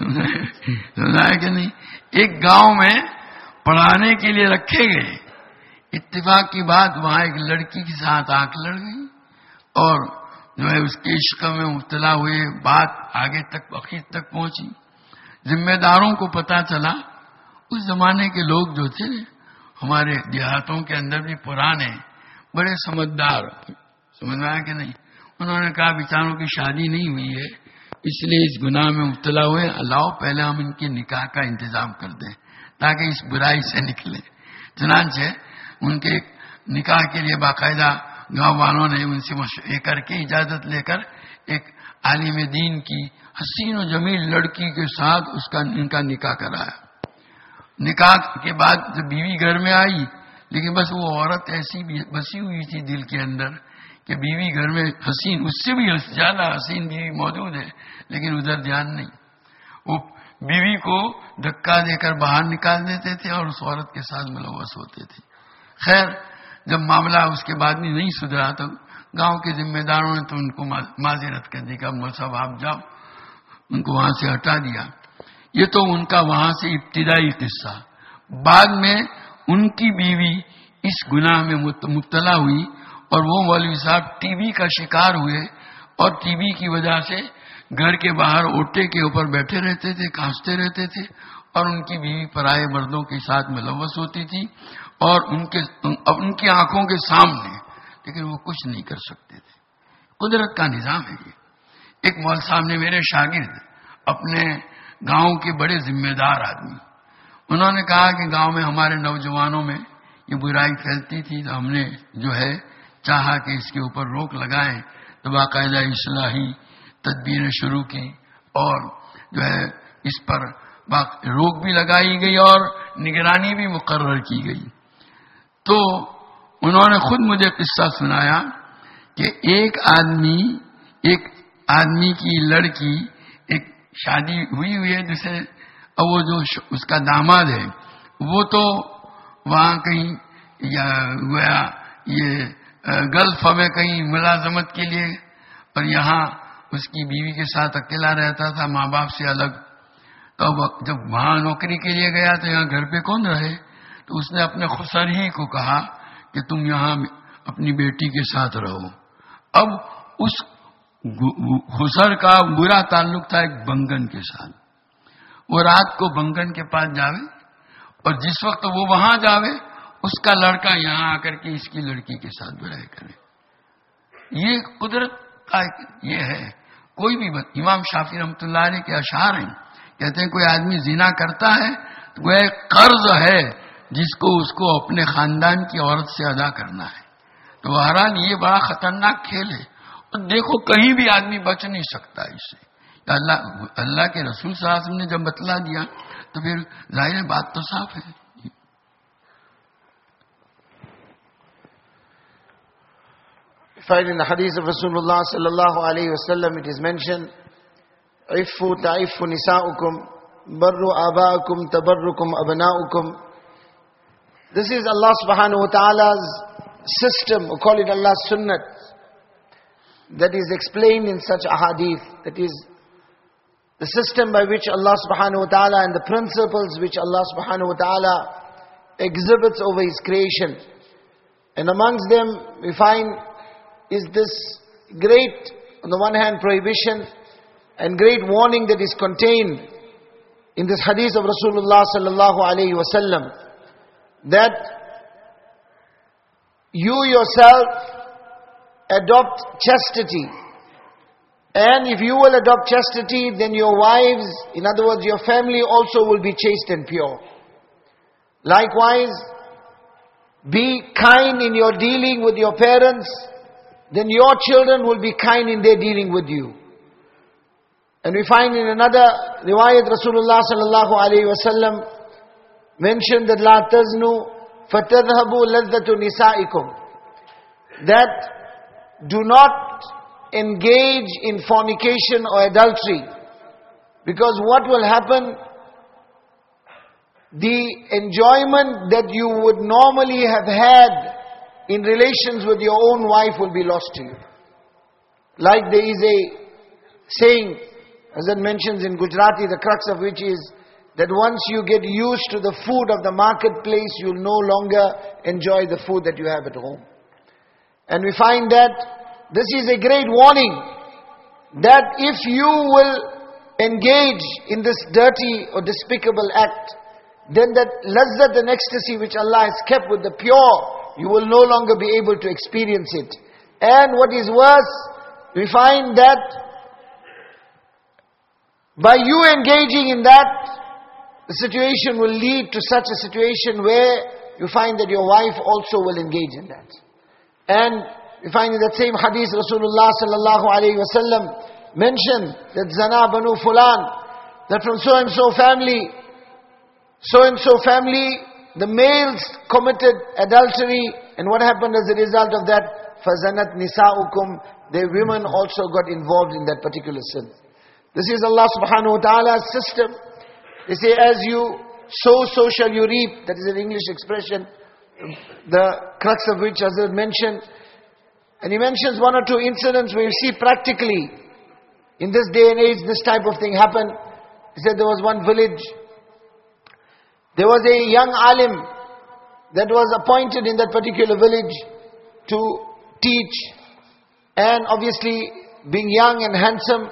ہے کہ نہیں؟ ایک گاؤں میں پڑھانے کے لیے رکھے گئے۔ اتفاق کی بات، وہاں ایک لڑکی کے ساتھ آنکھ لڑ گئی اور جو ہے اس کے عشق میں مبتلا ہوئے بات آگے تک اخیر تک پہنچی۔ ذمہ داروں کو پتا چلا۔ اس زمانے کے لوگ جو تھے، ہمارے دیہاتوں کے اندر بھی پرانے، بڑے سمجھدار۔ سمجھ میں آیا کہ نہیں؟ انہوں نے کہا بیچاروں کی شادی نہیں ہوئی ہے، اس لیے اس گناہ میں مبتلا ہوئے، اللہ پہلے ہم ان کے نکاح کا انتظام کر دیں تاکہ اس برائی سے نکلے۔ چنانچہ ان کے نکاح کے لیے باقاعدہ گاؤں والوں نے ان سے مشورے کر کے اجازت لے کر ایک عالم دین کی حسین و جمیل لڑکی کے ساتھ اس کا ان کا نکاح کرایا۔ نکاح کے بعد جب بیوی گھر میں آئی، لیکن بس وہ عورت ایسی بسی ہوئی تھی دل کے اندر۔ کہ بیوی گھر میں حسین، اس سے بھی زیادہ حسین بیوی موجود ہے، لیکن ادھر دھیان نہیں۔ وہ بیوی کو دھکا دے کر باہر نکال دیتے تھے اور اس عورت کے ساتھ ملوث ہوتے تھے۔ خیر، جب معاملہ اس کے بعد بھی نہیں سدھرا تو گاؤں کے ذمہ داروں نے تو ان کو معذرت کر دی کہ مول صاحب، آپ جاؤ۔ ان کو وہاں سے ہٹا دیا۔ یہ تو ان کا وہاں سے ابتدائی قصہ۔ بعد میں ان کی بیوی اس گناہ میں مبتلا ہوئی۔ اور وہ مولوی صاحب ٹی بی کا شکار ہوئے اور ٹی بی کی وجہ سے گھر کے باہر اوٹے کے اوپر بیٹھے رہتے تھے کانستے رہتے تھے اور ان کی بیوی پرائے مردوں کے ساتھ ملوث ہوتی تھی اور ان کے ان کی آنکھوں کے سامنے، لیکن وہ کچھ نہیں کر سکتے تھے۔ قدرت کا نظام ہے یہ۔ ایک مول صاحب نے میرے شاگرد، اپنے گاؤں کے بڑے ذمہ دار آدمی۔ انہوں نے کہا کہ گاؤں میں ہمارے نوجوانوں میں یہ برائی پھیلتی تھی، تو ہم نے جو ہے چاہا کہ اس کے اوپر روک لگائیں، تو باقاعدہ اصلاحی تدبیریں شروع کی اور جو ہے اس پر روک بھی لگائی گئی اور نگرانی بھی مقرر کی گئی۔ تو انہوں نے خود مجھے قصہ سنایا کہ ایک آدمی ایک آدمی کی لڑکی، ایک شادی ہوئی ہوئی ہے جسے اور وہ جو اس کا داماد ہے، وہ تو وہاں کہیں یا گویا یہ گلف ہمیں کہیں ملازمت کے لیے، اور یہاں اس کی بیوی کے ساتھ اکیلا رہتا تھا، ماں باپ سے الگ۔ تو جب وہاں نوکری کے لیے گیا تو یہاں گھر پہ کون رہے؟ تو اس نے اپنے خسر ہی کو کہا کہ تم یہاں اپنی بیٹی کے ساتھ رہو۔ اب اس خسر کا برا تعلق تھا ایک بنگن کے ساتھ۔ وہ رات کو بنگن کے پاس جاوے، اور جس وقت وہ وہاں جاوے اس کا لڑکا یہاں آ کر کے اس کی لڑکی کے ساتھ برائے کرے۔ یہ قدرت کا یہ ہے۔ کوئی بھی بات امام شافی رحمت اللہ علیہ کے اشعار ہیں۔ کہتے ہیں کوئی آدمی زنا کرتا ہے تو وہ ایک قرض ہے جس کو اس کو اپنے خاندان کی عورت سے ادا کرنا ہے۔ تو بہرحال یہ بڑا خطرناک کھیل ہے۔ اور دیکھو کہیں بھی آدمی بچ نہیں سکتا اس سے۔ اللہ اللہ کے رسول صلی اللہ علیہ وسلم نے جب بتلا دیا تو پھر ظاہر بات تو صاف ہے۔ find in the hadith of Rasulullah sallallahu alayhi wasallam, it is mentioned, عِفُّ تَعِفُّ نِسَاؤُكُمْ بَرُّ آبَاءُكُمْ تَبَرُّكُمْ أَبْنَاؤُكُمْ This is Allah subhanahu wa ta'ala's system, we call it Allah's sunnah, that is explained in such ahadith, that is the system by which Allah subhanahu wa ta'ala and the principles which Allah subhanahu wa ta'ala exhibits over His creation. And amongst them we find is this great, on the one hand, prohibition and great warning that is contained in this hadith of Rasulullah sallallahu alayhi wasallam that you yourself adopt chastity. And if you will adopt chastity, then your wives, in other words, your family also will be chaste and pure. Likewise, be kind in your dealing with your parents, then your children will be kind in their dealing with you. And we find in another riwayat Rasulullah sallallahu alayhi wasallam mentioned that la taznu fatadhabu ladhatu nisaikum. That do not engage in fornication or adultery. Because what will happen? The enjoyment that you would normally have had in relations with your own wife will be lost to you. Like there is a saying, as it mentions in Gujarati, the crux of which is that once you get used to the food of the marketplace, you'll no longer enjoy the food that you have at home. And we find that this is a great warning that if you will engage in this dirty or despicable act, then that lazzat and ecstasy which Allah has kept with the pure, you will no longer be able to experience it. And what is worse, we find that by you engaging in that, the situation will lead to such a situation where you find that your wife also will engage in that. And we find in that same hadith Rasulullah sallallahu alayhi wasallam mentioned that Zana Banu Fulan, that from so and so family, so and so family, the males committed adultery, and what happened as a result of that? فَزَنَتْ نِسَاؤُكُمْ The women also got involved in that particular sin. This is Allah subhanahu wa ta'ala's system. They say, as you sow, so shall you reap. That is an English expression. The crux of which Hazrat mentioned. And he mentions one or two incidents where you see practically, in this day and age, this type of thing happen. He said there was one village. there was a young alim that was appointed in that particular village to teach. And obviously, being young and handsome,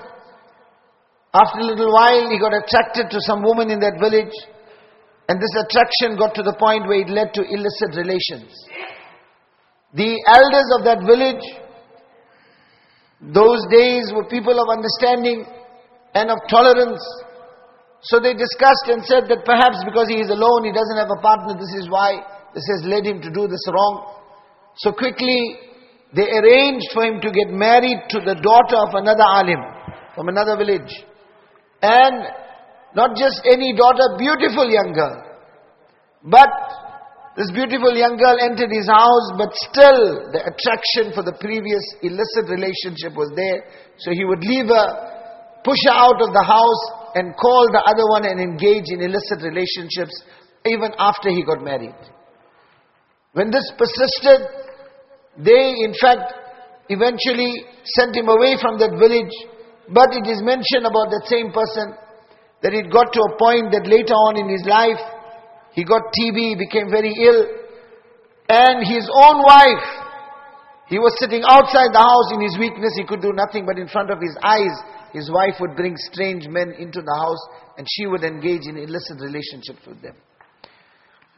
after a little while, he got attracted to some woman in that village. And this attraction got to the point where it led to illicit relations. The elders of that village, those days were people of understanding and of tolerance. So they discussed and said that perhaps because he is alone, he doesn't have a partner, this is why this has led him to do this wrong. So quickly, they arranged for him to get married to the daughter of another alim from another village. And not just any daughter, beautiful young girl. But this beautiful young girl entered his house, but still the attraction for the previous illicit relationship was there. So he would leave her, push her out of the house, and call the other one and engage in illicit relationships even after he got married. When this persisted, they in fact eventually sent him away from that village but it is mentioned about that same person that it got to a point that later on in his life, he got TB, became very ill. And his own wife, he was sitting outside the house in his weakness, he could do nothing, but in front of his eyes, his wife would bring strange men into the house and she would engage in illicit relationships with them.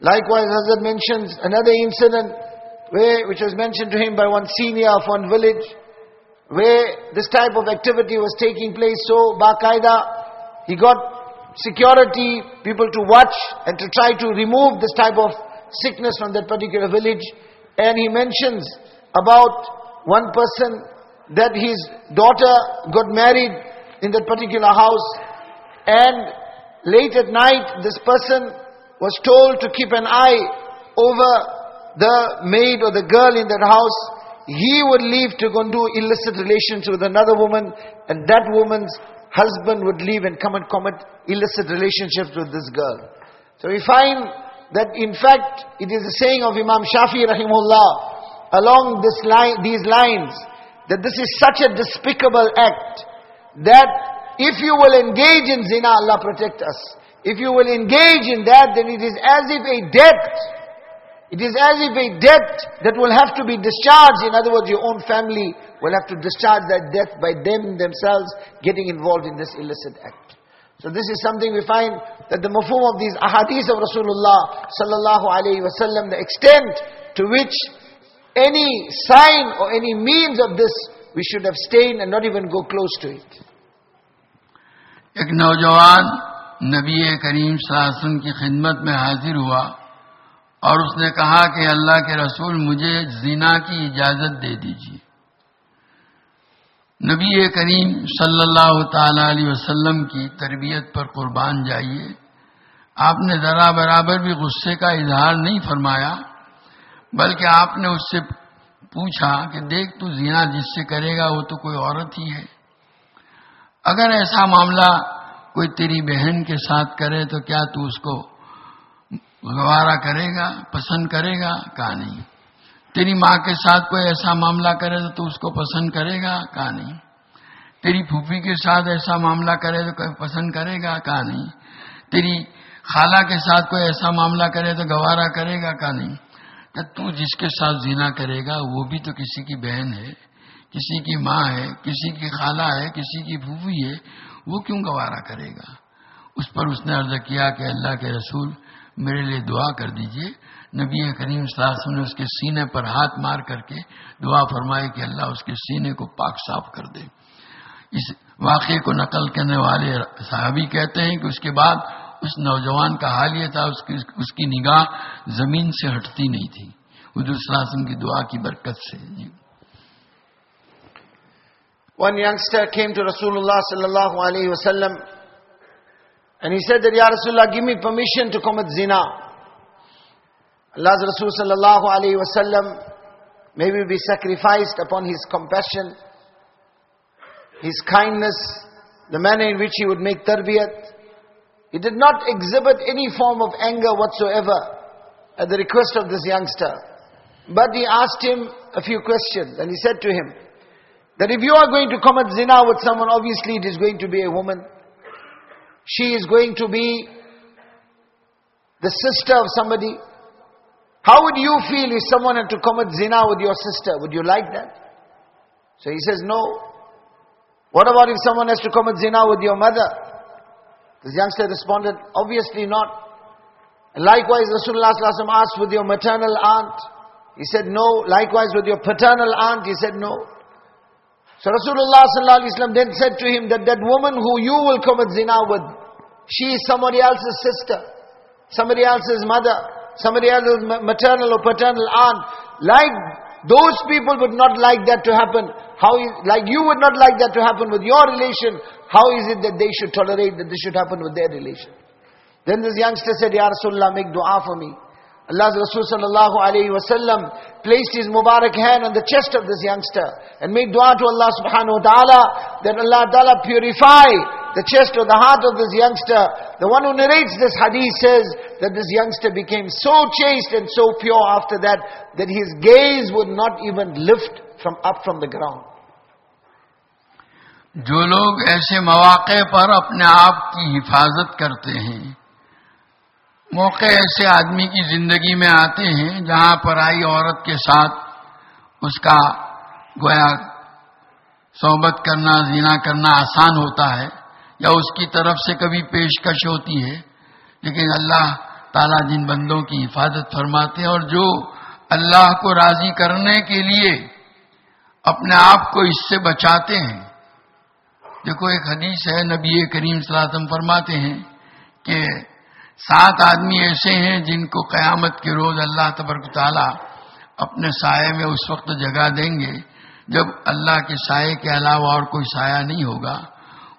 Likewise, Hazrat mentions another incident where, which was mentioned to him by one senior of one village, where this type of activity was taking place. So, Baqaida, he got security, people to watch and to try to remove this type of sickness from that particular village. And he mentions about one person that his daughter got married in that particular house. And late at night, this person was told to keep an eye over the maid or the girl in that house he would leave to go and do illicit relations with another woman, and that woman's husband would leave and come and commit illicit relationships with this girl. So we find that in fact, it is the saying of Imam Shafi rahimullah, along this line, these lines, that this is such a despicable act, that if you will engage in zina, Allah protect us. If you will engage in that, then it is as if a debt it is as if a debt that will have to be discharged. In other words, your own family will have to discharge that debt by them themselves getting involved in this illicit act. So this is something we find that the mafhum of these ahadith of Rasulullah sallallahu alayhi wasallam, the extent to which any sign or any means of this, we should abstain and not even go close to it. ایک نوجوان نبی کریم صلی اللہ علیہ وسلم کی خدمت میں حاضر ہوا اور اس نے کہا کہ اللہ کے رسول مجھے زنا کی اجازت دے دیجیے نبی کریم صلی اللہ تعالی علیہ وسلم کی تربیت پر قربان جائیے۔ آپ نے ذرا برابر بھی غصے کا اظہار نہیں فرمایا۔ بلکہ آپ نے اس سے پوچھا کہ دیکھ تو زینا جس سے کرے گا وہ تو کوئی عورت ہی ہے۔ اگر ایسا معاملہ کوئی تیری بہن کے ساتھ کرے تو کیا تو اس کو گوارا کرے گا پسند کرے گا؟ کہا نہیں۔ تیری ماں کے ساتھ کوئی ایسا معاملہ کرے تو, تو اس کو پسند کرے گا؟ کہا نہیں۔ تیری پھوپھی کے ساتھ ایسا معاملہ کرے تو کوئی پسند کرے گا؟ کہا نہیں۔ تیری خالہ کے ساتھ کوئی ایسا معاملہ کرے تو گوارا کرے گا؟ کہا نہیں۔ کہ تو جس کے ساتھ زینا کرے گا، وہ بھی تو کسی کی بہن ہے، کسی کی ماں ہے، کسی کی خالہ ہے، کسی کی پھوپھی ہے، وہ کیوں گوارا کرے گا؟ اس پر اس نے عرض کیا کہ اللہ کے رسول، میرے لیے دعا کر دیجیے۔ نبی کریم صلی اللہ علیہ وسلم نے اس کے سینے پر ہاتھ مار کر کے دعا فرمائی کہ اللہ اس کے سینے کو پاک صاف کر دے۔ اس واقعے کو نقل کرنے والے صحابی کہتے ہیں کہ اس کے بعد उस नौजवान का हाल यह था उसकी उसकी निगाह जमीन से हटती नहीं थी हजूर की दुआ की बरकत से जी One youngster came to Rasulullah sallallahu alaihi wasallam and he said that, Ya Rasulullah, give me permission to commit zina. Allah's Rasul sallallahu alaihi wasallam maybe be sacrificed upon his compassion, his kindness, the manner in which he would make tarbiyat. he did not exhibit any form of anger whatsoever at the request of this youngster. But he asked him a few questions and he said to him, that if you are going to commit zina with someone, obviously it is going to be a woman. She is going to be the sister of somebody. How would you feel if someone had to commit zina with your sister? Would you like that? So he says, no. What about if someone has to commit zina with your mother? This youngster responded, obviously not. And likewise, Rasulullah asked with your maternal aunt. He said no. Likewise with your paternal aunt, he said no. So Rasulullah then said to him that that woman who you will commit zina with, she is somebody else's sister, somebody else's mother, somebody else's maternal or paternal aunt. Like those people would not like that to happen. How is, like you would not like that to happen with your relation, how is it that they should tolerate that this should happen with their relation? Then this youngster said, Ya Rasulullah, make dua for me. Allah's Rasul sallallahu alayhi placed his Mubarak hand on the chest of this youngster and made dua to Allah subhanahu wa ta'ala that Allah ta'ala purify the chest or the heart of this youngster. The one who narrates this hadith says that this youngster became so chaste and so pure after that that his gaze would not even lift from up from the ground. जो लोग ऐसे मौके पर अपने आप की हिफाजत करते हैं मौके ऐसे आदमी की जिंदगी में आते हैं जहां पर आई औरत के साथ उसका गोया सोबत करना जीना करना आसान होता है یا اس کی طرف سے کبھی پیشکش ہوتی ہے، لیکن اللہ تعالیٰ جن بندوں کی حفاظت فرماتے ہیں اور جو اللہ کو راضی کرنے کے لیے اپنے آپ کو اس سے بچاتے ہیں۔ دیکھو، ایک حدیث ہے، نبی کریم صلی اللہ علیہ وسلم فرماتے ہیں کہ سات آدمی ایسے ہیں جن کو قیامت کے روز اللہ تبرک تعالیٰ اپنے سائے میں اس وقت جگہ دیں گے جب اللہ کے سائے کے علاوہ اور کوئی سایہ نہیں ہوگا۔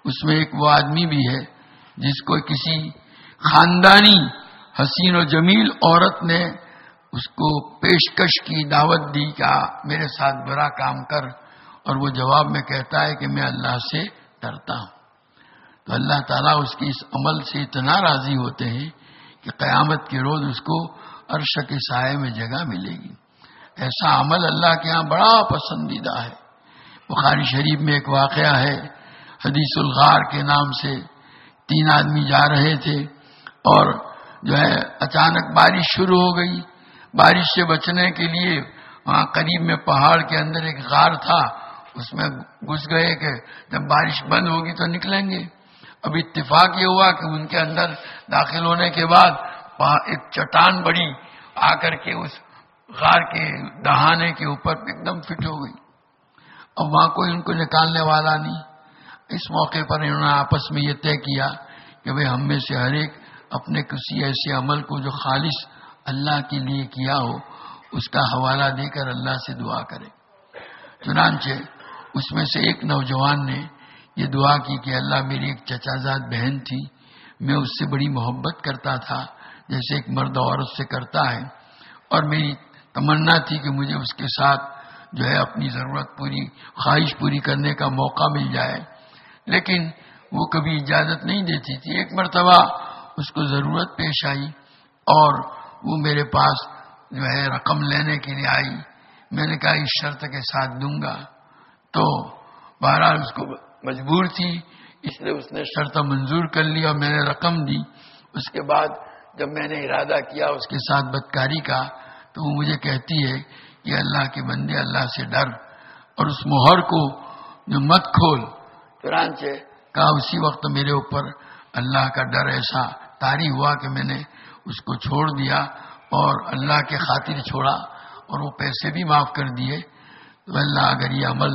اس میں ایک وہ آدمی بھی ہے جس کو کسی خاندانی حسین و جمیل عورت نے اس کو پیشکش کی دعوت دی کہ میرے ساتھ برا کام کر، اور وہ جواب میں کہتا ہے کہ میں اللہ سے ڈرتا ہوں۔ تو اللہ تعالیٰ اس کی اس عمل سے اتنا راضی ہوتے ہیں کہ قیامت کے روز اس کو عرش کے سائے میں جگہ ملے گی۔ ایسا عمل اللہ کے ہاں بڑا پسندیدہ ہے۔ بخاری شریف میں ایک واقعہ ہے۔ حدیث الغار کے نام سے تین آدمی جا رہے تھے اور جو ہے اچانک بارش شروع ہو گئی۔ بارش سے بچنے کے لیے وہاں قریب میں پہاڑ کے اندر ایک غار تھا۔ اس میں گھس گئے کہ جب بارش بند ہوگی تو نکلیں گے۔ اب اتفاق یہ ہوا کہ ان کے اندر داخل ہونے کے بعد ایک چٹان بڑی آ کر کے اس غار کے دہانے کے اوپر ایک دم فٹ ہو گئی۔ اب وہاں کوئی ان کو نکالنے والا نہیں۔ اس موقع پر انہوں نے آپس میں یہ طے کیا کہ بھائی ہم میں سے ہر ایک اپنے کسی ایسے عمل کو جو خالص اللہ کے لیے کیا ہو، اس کا حوالہ دے کر اللہ سے دعا کرے۔ چنانچہ اس میں سے ایک نوجوان نے یہ دعا کی کہ اللہ میری ایک چچا زاد بہن تھی، میں اس سے بڑی محبت کرتا تھا، جیسے ایک مرد عورت سے کرتا ہے۔ اور میری تمنا تھی کہ مجھے اس کے ساتھ جو ہے اپنی ضرورت پوری، خواہش پوری کرنے کا موقع مل جائے۔ لیکن وہ کبھی اجازت نہیں دیتی تھی۔ ایک مرتبہ اس کو ضرورت پیش آئی اور وہ میرے پاس جو ہے رقم لینے کے لیے آئی۔ میں نے کہا، اس شرط کے ساتھ دوں گا۔ تو بہرحال اس کو مجبور تھی۔ اس لیے اس نے شرط منظور کر لی اور میں نے رقم دی۔ اس کے بعد جب میں نے ارادہ کیا اس کے ساتھ بدکاری کا، تو وہ مجھے کہتی ہے کہ اللہ کے بندے اللہ سے ڈر اور اس مہر کو جو مت کھول۔ چنانچہ کہا اسی وقت میرے اوپر اللہ کا ڈر ایسا تاری ہوا کہ میں نے اس کو چھوڑ دیا اور اللہ کے خاطر چھوڑا اور وہ پیسے بھی معاف کر دیے۔ تو اللہ اگر یہ عمل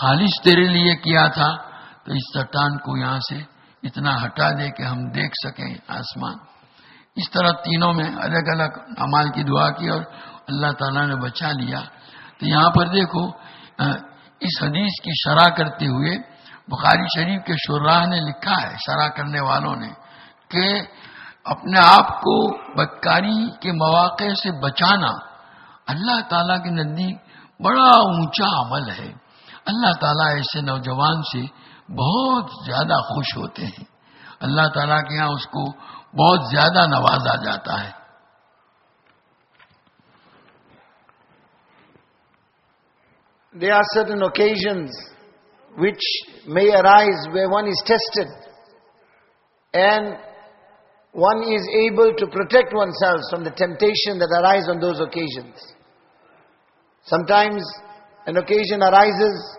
خالص تیرے لیے کیا تھا تو اس چٹان کو یہاں سے اتنا ہٹا دے کہ ہم دیکھ سکیں آسمان۔ اس طرح تینوں میں الگ الگ امال کی دعا کی اور اللہ تعالیٰ نے بچا لیا۔ تو یہاں پر دیکھو، اس حدیث کی شرح کرتے ہوئے بخاری شریف کے شراہ نے لکھا ہے، شرح کرنے والوں نے، کہ اپنے آپ کو بدکاری کے مواقع سے بچانا اللہ تعالیٰ کے نزدیک بڑا اونچا عمل ہے۔ اللہ تعالیٰ ایسے نوجوان سے بہت زیادہ خوش ہوتے ہیں۔ اللہ تعالیٰ کے یہاں اس کو بہت زیادہ نوازا جاتا ہے۔ They are certain occasions which may arise where one is tested and one is able to protect oneself from the temptation that arise on those occasions. Sometimes an occasion arises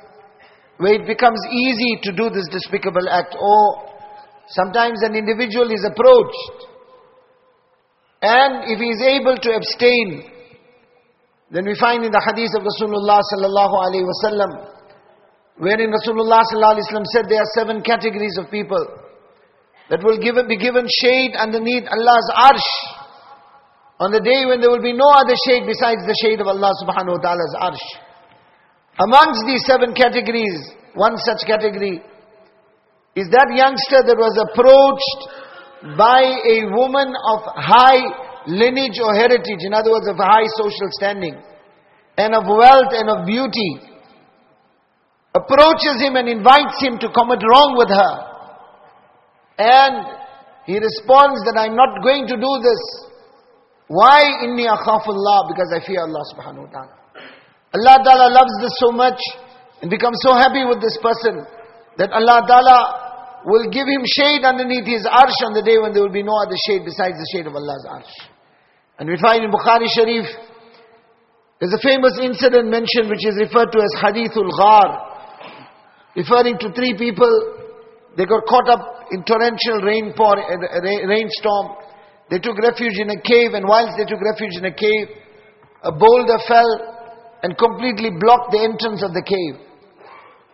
where it becomes easy to do this despicable act or sometimes an individual is approached and if he is able to abstain then we find in the hadith of Rasulullah sallallahu alaihi wasallam wherein Rasulullah wasallam said there are seven categories of people that will give, be given shade underneath Allah's arsh on the day when there will be no other shade besides the shade of Allah subhanahu wa ta'ala's arsh. Amongst these seven categories, one such category is that youngster that was approached by a woman of high lineage or heritage, in other words, of high social standing, and of wealth and of beauty, approaches him and invites him to commit wrong with her. And he responds that I'm not going to do this. Why inni akhafullah? Because I fear Allah subhanahu wa ta'ala. Allah ta'ala loves this so much and becomes so happy with this person that Allah ta'ala will give him shade underneath his arsh on the day when there will be no other shade besides the shade of Allah's arsh. And we find in Bukhari Sharif, there's a famous incident mentioned which is referred to as Hadithul Ghar, referring to three people. They got caught up in torrential pour, uh, rainstorm. They took refuge in a cave, and whilst they took refuge in a cave, a boulder fell and completely blocked the entrance of the cave.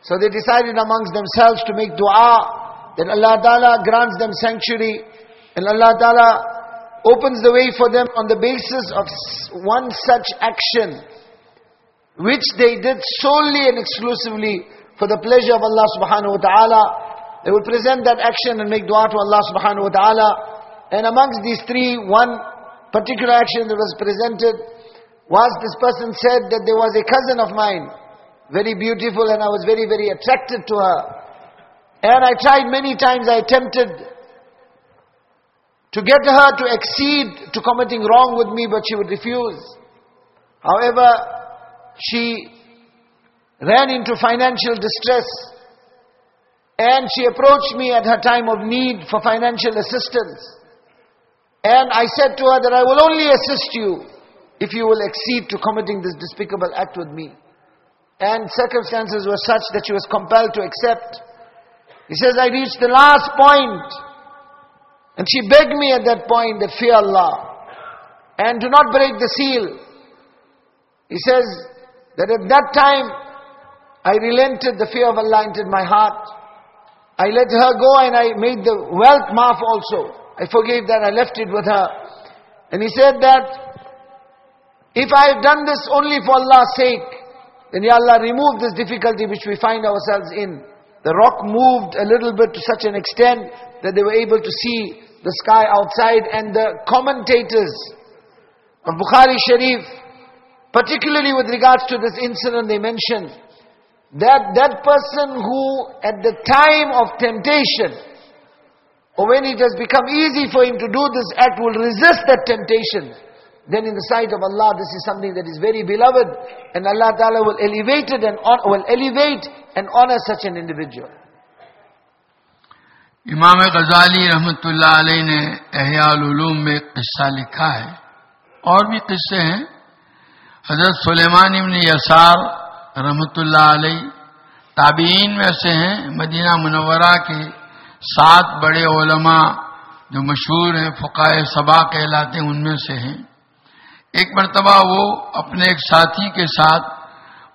So they decided amongst themselves to make dua that Allah Ta'ala grants them sanctuary and Allah Ta'ala opens the way for them on the basis of one such action which they did solely and exclusively for the pleasure of Allah subhanahu wa ta'ala. They would present that action and make dua to Allah subhanahu wa ta'ala. And amongst these three, one particular action that was presented was this person said that there was a cousin of mine, very beautiful and I was very, very attracted to her. And I tried many times, I attempted to get her to accede to committing wrong with me, but she would refuse. However, she ran into financial distress and she approached me at her time of need for financial assistance. And I said to her that I will only assist you if you will accede to committing this despicable act with me. And circumstances were such that she was compelled to accept. He says, I reached the last point. And she begged me at that point that fear Allah. And do not break the seal. He says that at that time, I relented, the fear of Allah entered my heart. I let her go and I made the wealth maaf also. I forgave that, I left it with her. And he said that, if I have done this only for Allah's sake, then Ya Allah remove this difficulty which we find ourselves in. The rock moved a little bit to such an extent that they were able to see the sky outside and the commentators of Bukhari Sharif, particularly with regards to this incident they mentioned, that that person who at the time of temptation or when it has become easy for him to do this act, will resist that temptation, then in the sight of Allah, this is something that is very beloved, and Allah Ta'ala will elevate it and will elevate and honor such an individual. رحمت اللہ علیہ، تابعین میں سے ہیں مدینہ منورہ کے سات بڑے علماء جو مشہور ہیں فقائے صبا کہلاتے ہیں، ان میں سے ہیں۔ ایک مرتبہ وہ اپنے ایک ساتھی کے ساتھ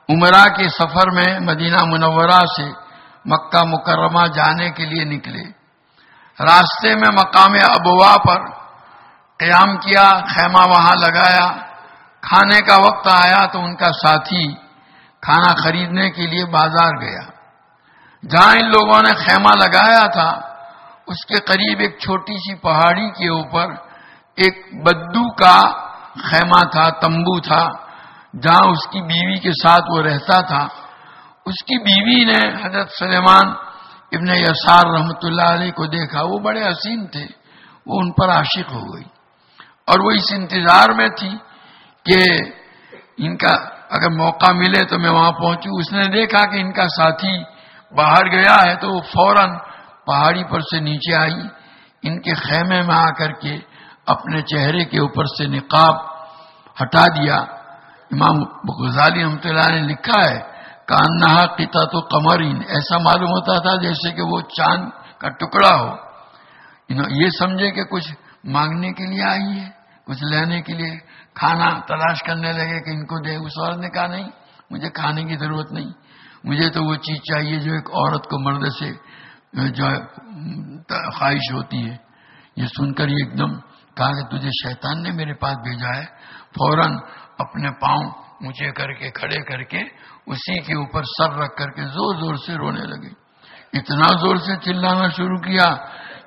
عمرہ کے سفر میں مدینہ منورہ سے مکہ مکرمہ جانے کے لیے نکلے۔ راستے میں مقام ابوا پر قیام کیا، خیمہ وہاں لگایا۔ کھانے کا وقت آیا تو ان کا ساتھی کھانا خریدنے کے لیے بازار گیا۔ جہاں ان لوگوں نے خیمہ لگایا تھا، اس کے قریب ایک چھوٹی سی پہاڑی کے اوپر ایک بدو کا خیمہ تھا، تمبو تھا، جہاں اس کی بیوی کے ساتھ وہ رہتا تھا۔ اس کی بیوی نے حضرت سلیمان ابن یسار رحمت اللہ علیہ کو دیکھا۔ وہ بڑے حسین تھے، وہ ان پر عاشق ہو گئی۔ اور وہ اس انتظار میں تھی کہ ان کا اگر موقع ملے تو میں وہاں پہنچوں۔ اس نے دیکھا کہ ان کا ساتھی باہر گیا ہے تو وہ فوراً پہاڑی پر سے نیچے آئی۔ ان کے خیمے میں آ کر کے اپنے چہرے کے اوپر سے نقاب ہٹا دیا۔ امام غزالی رحمت اللہ نے لکھا ہے کانہ قطع تو قمرین ایسا معلوم ہوتا تھا جیسے کہ وہ چاند کا ٹکڑا ہو۔ یہ سمجھے کہ کچھ مانگنے کے لیے آئی ہے، کچھ لینے کے لیے کھانا تلاش کرنے لگے کہ ان کو دے، اس عورت نے کہا نہیں، مجھے کھانے کی ضرورت نہیں۔ مجھے تو وہ چیز چاہیے جو ایک عورت کو مرد سے، جو خواہش ہوتی ہے۔ یہ سن کر یہ ایک دم کہا کہ تجھے شیطان نے میرے پاس بھیجا ہے۔ فوراً اپنے پاؤں اونچے کر کے، کھڑے کر کے اسی کے اوپر سر رکھ کر کے زور زور سے رونے لگے۔ اتنا زور سے چلانا شروع کیا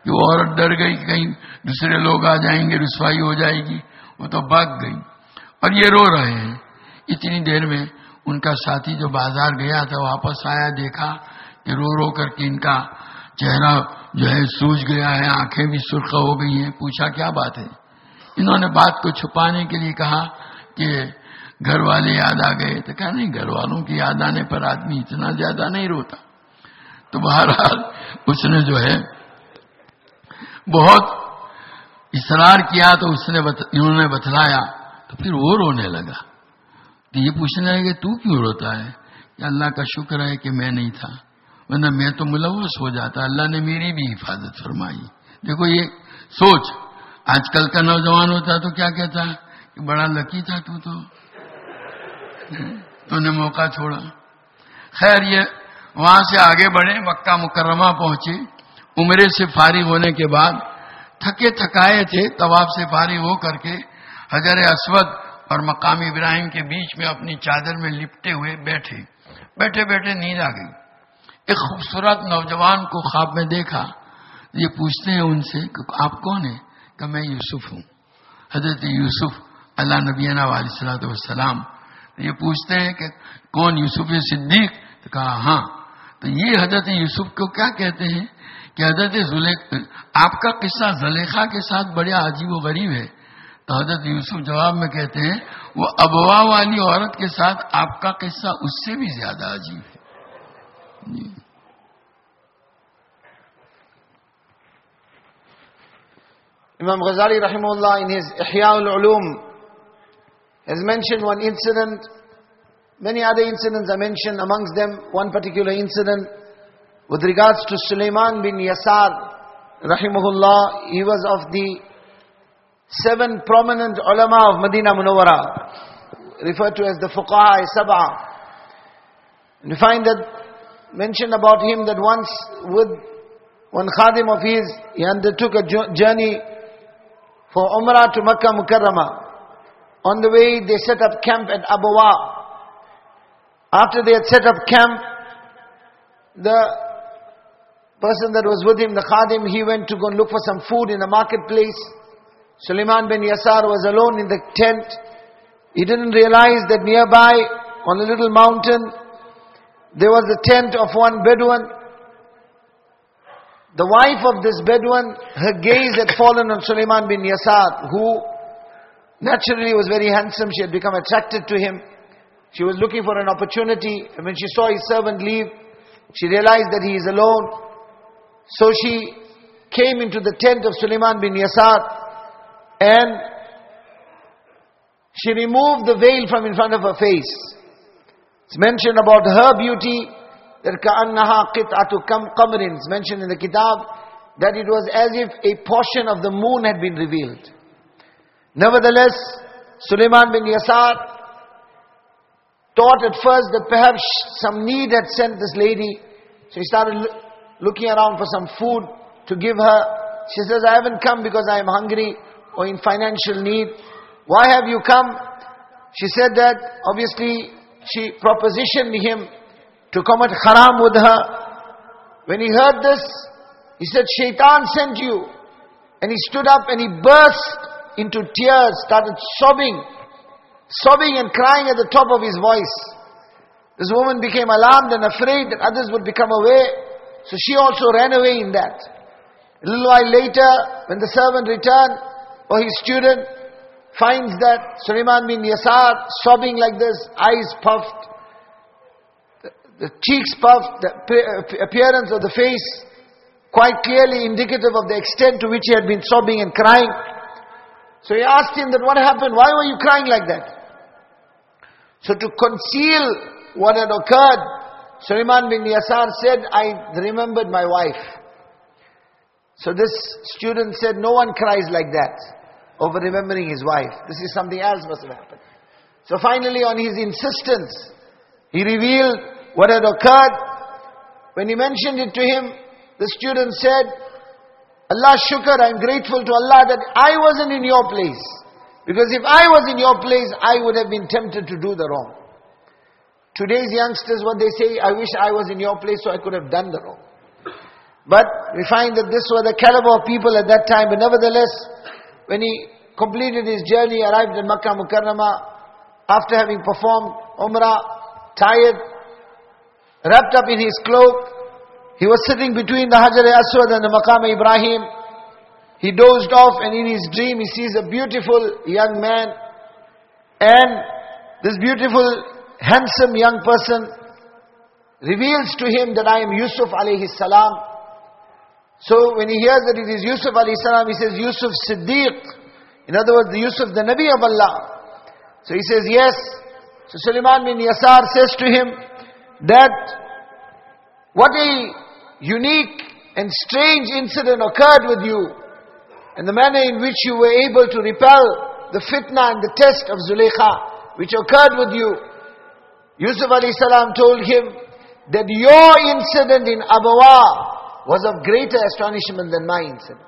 کہ وہ عورت ڈر گئی کہیں دوسرے لوگ آ جائیں گے، رسوائی ہو جائے گی۔ وہ تو بھاگ گئی۔ اور یہ رو رہے ہیں۔ اتنی دیر میں ان کا ساتھی جو بازار گیا تھا، واپس آیا، دیکھا کہ رو رو کر کے ان کا چہرہ جو ہے سوج گیا ہے، آنکھیں بھی سرخ ہو گئی ہیں۔ پوچھا، کیا بات ہے؟ انہوں نے بات کو چھپانے کے لیے کہا کہ گھر والے یاد آ گئے۔ تو کہا، نہیں، گھر والوں کی یاد آنے پر آدمی اتنا زیادہ نہیں روتا۔ تو بہرحال اس نے جو ہے بہت اصرار کیا تو اس نے بت... انہوں نے بتلایا، تو پھر وہ رونے لگا۔ تو یہ پوچھنے لگے کہ تو کیوں روتا ہے؟ کہ اللہ کا شکر ہے کہ میں نہیں تھا۔ ورنہ میں تو ملوث ہو جاتا۔ اللہ نے میری بھی حفاظت فرمائی۔ دیکھو یہ سوچ، آج کل کا نوجوان ہوتا تو کیا کہتا؟ کہ بڑا لکی تھا تو تو۔ تو نے موقع چھوڑا۔ خیر، یہ وہاں سے آگے بڑھے، مکہ مکرمہ پہنچے۔ عمرے سے فارغ ہونے کے بعد تھکے تھکائے تھے، طواف سے بھاری ہو کر کے حضر اسود اور مقام ابراہیم کے بیچ میں اپنی چادر میں لپٹے ہوئے بیٹھے۔ بیٹھے بیٹھے نیند آ گئی۔ ایک خوبصورت نوجوان کو خواب میں دیکھا۔ یہ پوچھتے ہیں ان سے کہ آپ کون ہیں؟ کہ میں یوسف ہوں۔ حضرت یوسف اللہ نبی علیہ صلاحت والسلام۔ یہ پوچھتے ہیں کہ کون یوسف صدیق؟ تو کہا ہاں۔ تو یہ حضرت یوسف کو کیا کہتے ہیں؟ کہ حضرت زلیخ آپ کا قصہ زلیخا کے ساتھ بڑے عجیب و غریب ہے۔ تو حضرت یوسف جواب میں کہتے ہیں وہ ابوا والی عورت کے ساتھ آپ کا قصہ اس سے بھی زیادہ عجیب ہے۔ جی۔ امام غزالی رحم اللہ in other mention one mentioned, many them one particular incident with regards to Sulaiman bin Yasar, rahimahullah. He was of the seven prominent ulama of Medina Munawwara, referred to as the Fuqaha Sab'a. And we find that mentioned about him that once with one khadim of his, he undertook a journey for Umrah to Makkah Mukarramah. On the way, they set up camp at Abawa. After they had set up camp, the person that was with him, the khadim, he went to go and look for some food in the marketplace. Suleiman bin Yasar was alone in the tent. He didn't realize that nearby, on a little mountain, there was the tent of one Bedouin. the wife of this Bedouin, her gaze had fallen on Sulaiman bin Yasar, who naturally was very handsome. She had become attracted to him. She was looking for an opportunity. And when she saw his servant leave, she realized that he is alone. So she came into the tent of Suleiman bin Yasar and she removed the veil from in front of her face. It's mentioned about her beauty that ka'annaha qit'atu kam qamrin. It's mentioned in the kitab that it was as if a portion of the moon had been revealed. Nevertheless, Suleiman bin Yasar thought at first that perhaps some need had sent this lady. So he started looking around for some food to give her. She says, I haven't come because I am hungry or in financial need. Why have you come? She said that obviously she propositioned him to commit haram with her. When he heard this, he said, Shaitan sent you. And he stood up and he burst into tears, started sobbing, sobbing and crying at the top of his voice. This woman became alarmed and afraid that others would become aware. So she also ran away in that. A little while later, when the servant returned, or his student finds that Sulaiman bin Yasar sobbing like this, eyes puffed, the, the cheeks puffed, the uh, appearance of the face quite clearly indicative of the extent to which he had been sobbing and crying. So he asked him that what happened? Why were you crying like that? So to conceal what had occurred, Sulaiman bin Yasar said, I remembered my wife. So this student said, no one cries like that over remembering his wife. This is something else must have happened. So finally on his insistence, he revealed what had occurred. When he mentioned it to him, the student said, Allah shukr, I'm grateful to Allah that I wasn't in your place. Because if I was in your place, I would have been tempted to do the wrong. Today's youngsters, what they say, I wish I was in your place so I could have done the wrong. But we find that this was the caliber of people at that time. But nevertheless, when he completed his journey, arrived in Makkah Mukarramah, after having performed Umrah, tired, wrapped up in his cloak, he was sitting between the Hajar aswad and the Maqam Ibrahim. He dozed off and in his dream he sees a beautiful young man. And this beautiful, handsome young person reveals to him that I am Yusuf alayhi salam. So when he hears that it is Yusuf alayhi salam, he says, Yusuf Siddiq. In other words, the Yusuf, the Nabi of Allah. So he says, yes. So Sulaiman bin Yasar says to him that what a unique and strange incident occurred with you and the manner in which you were able to repel the fitna and the test of Zulaykha which occurred with you. Yusuf salam told him that your incident in Abawa was of greater astonishment than my incident.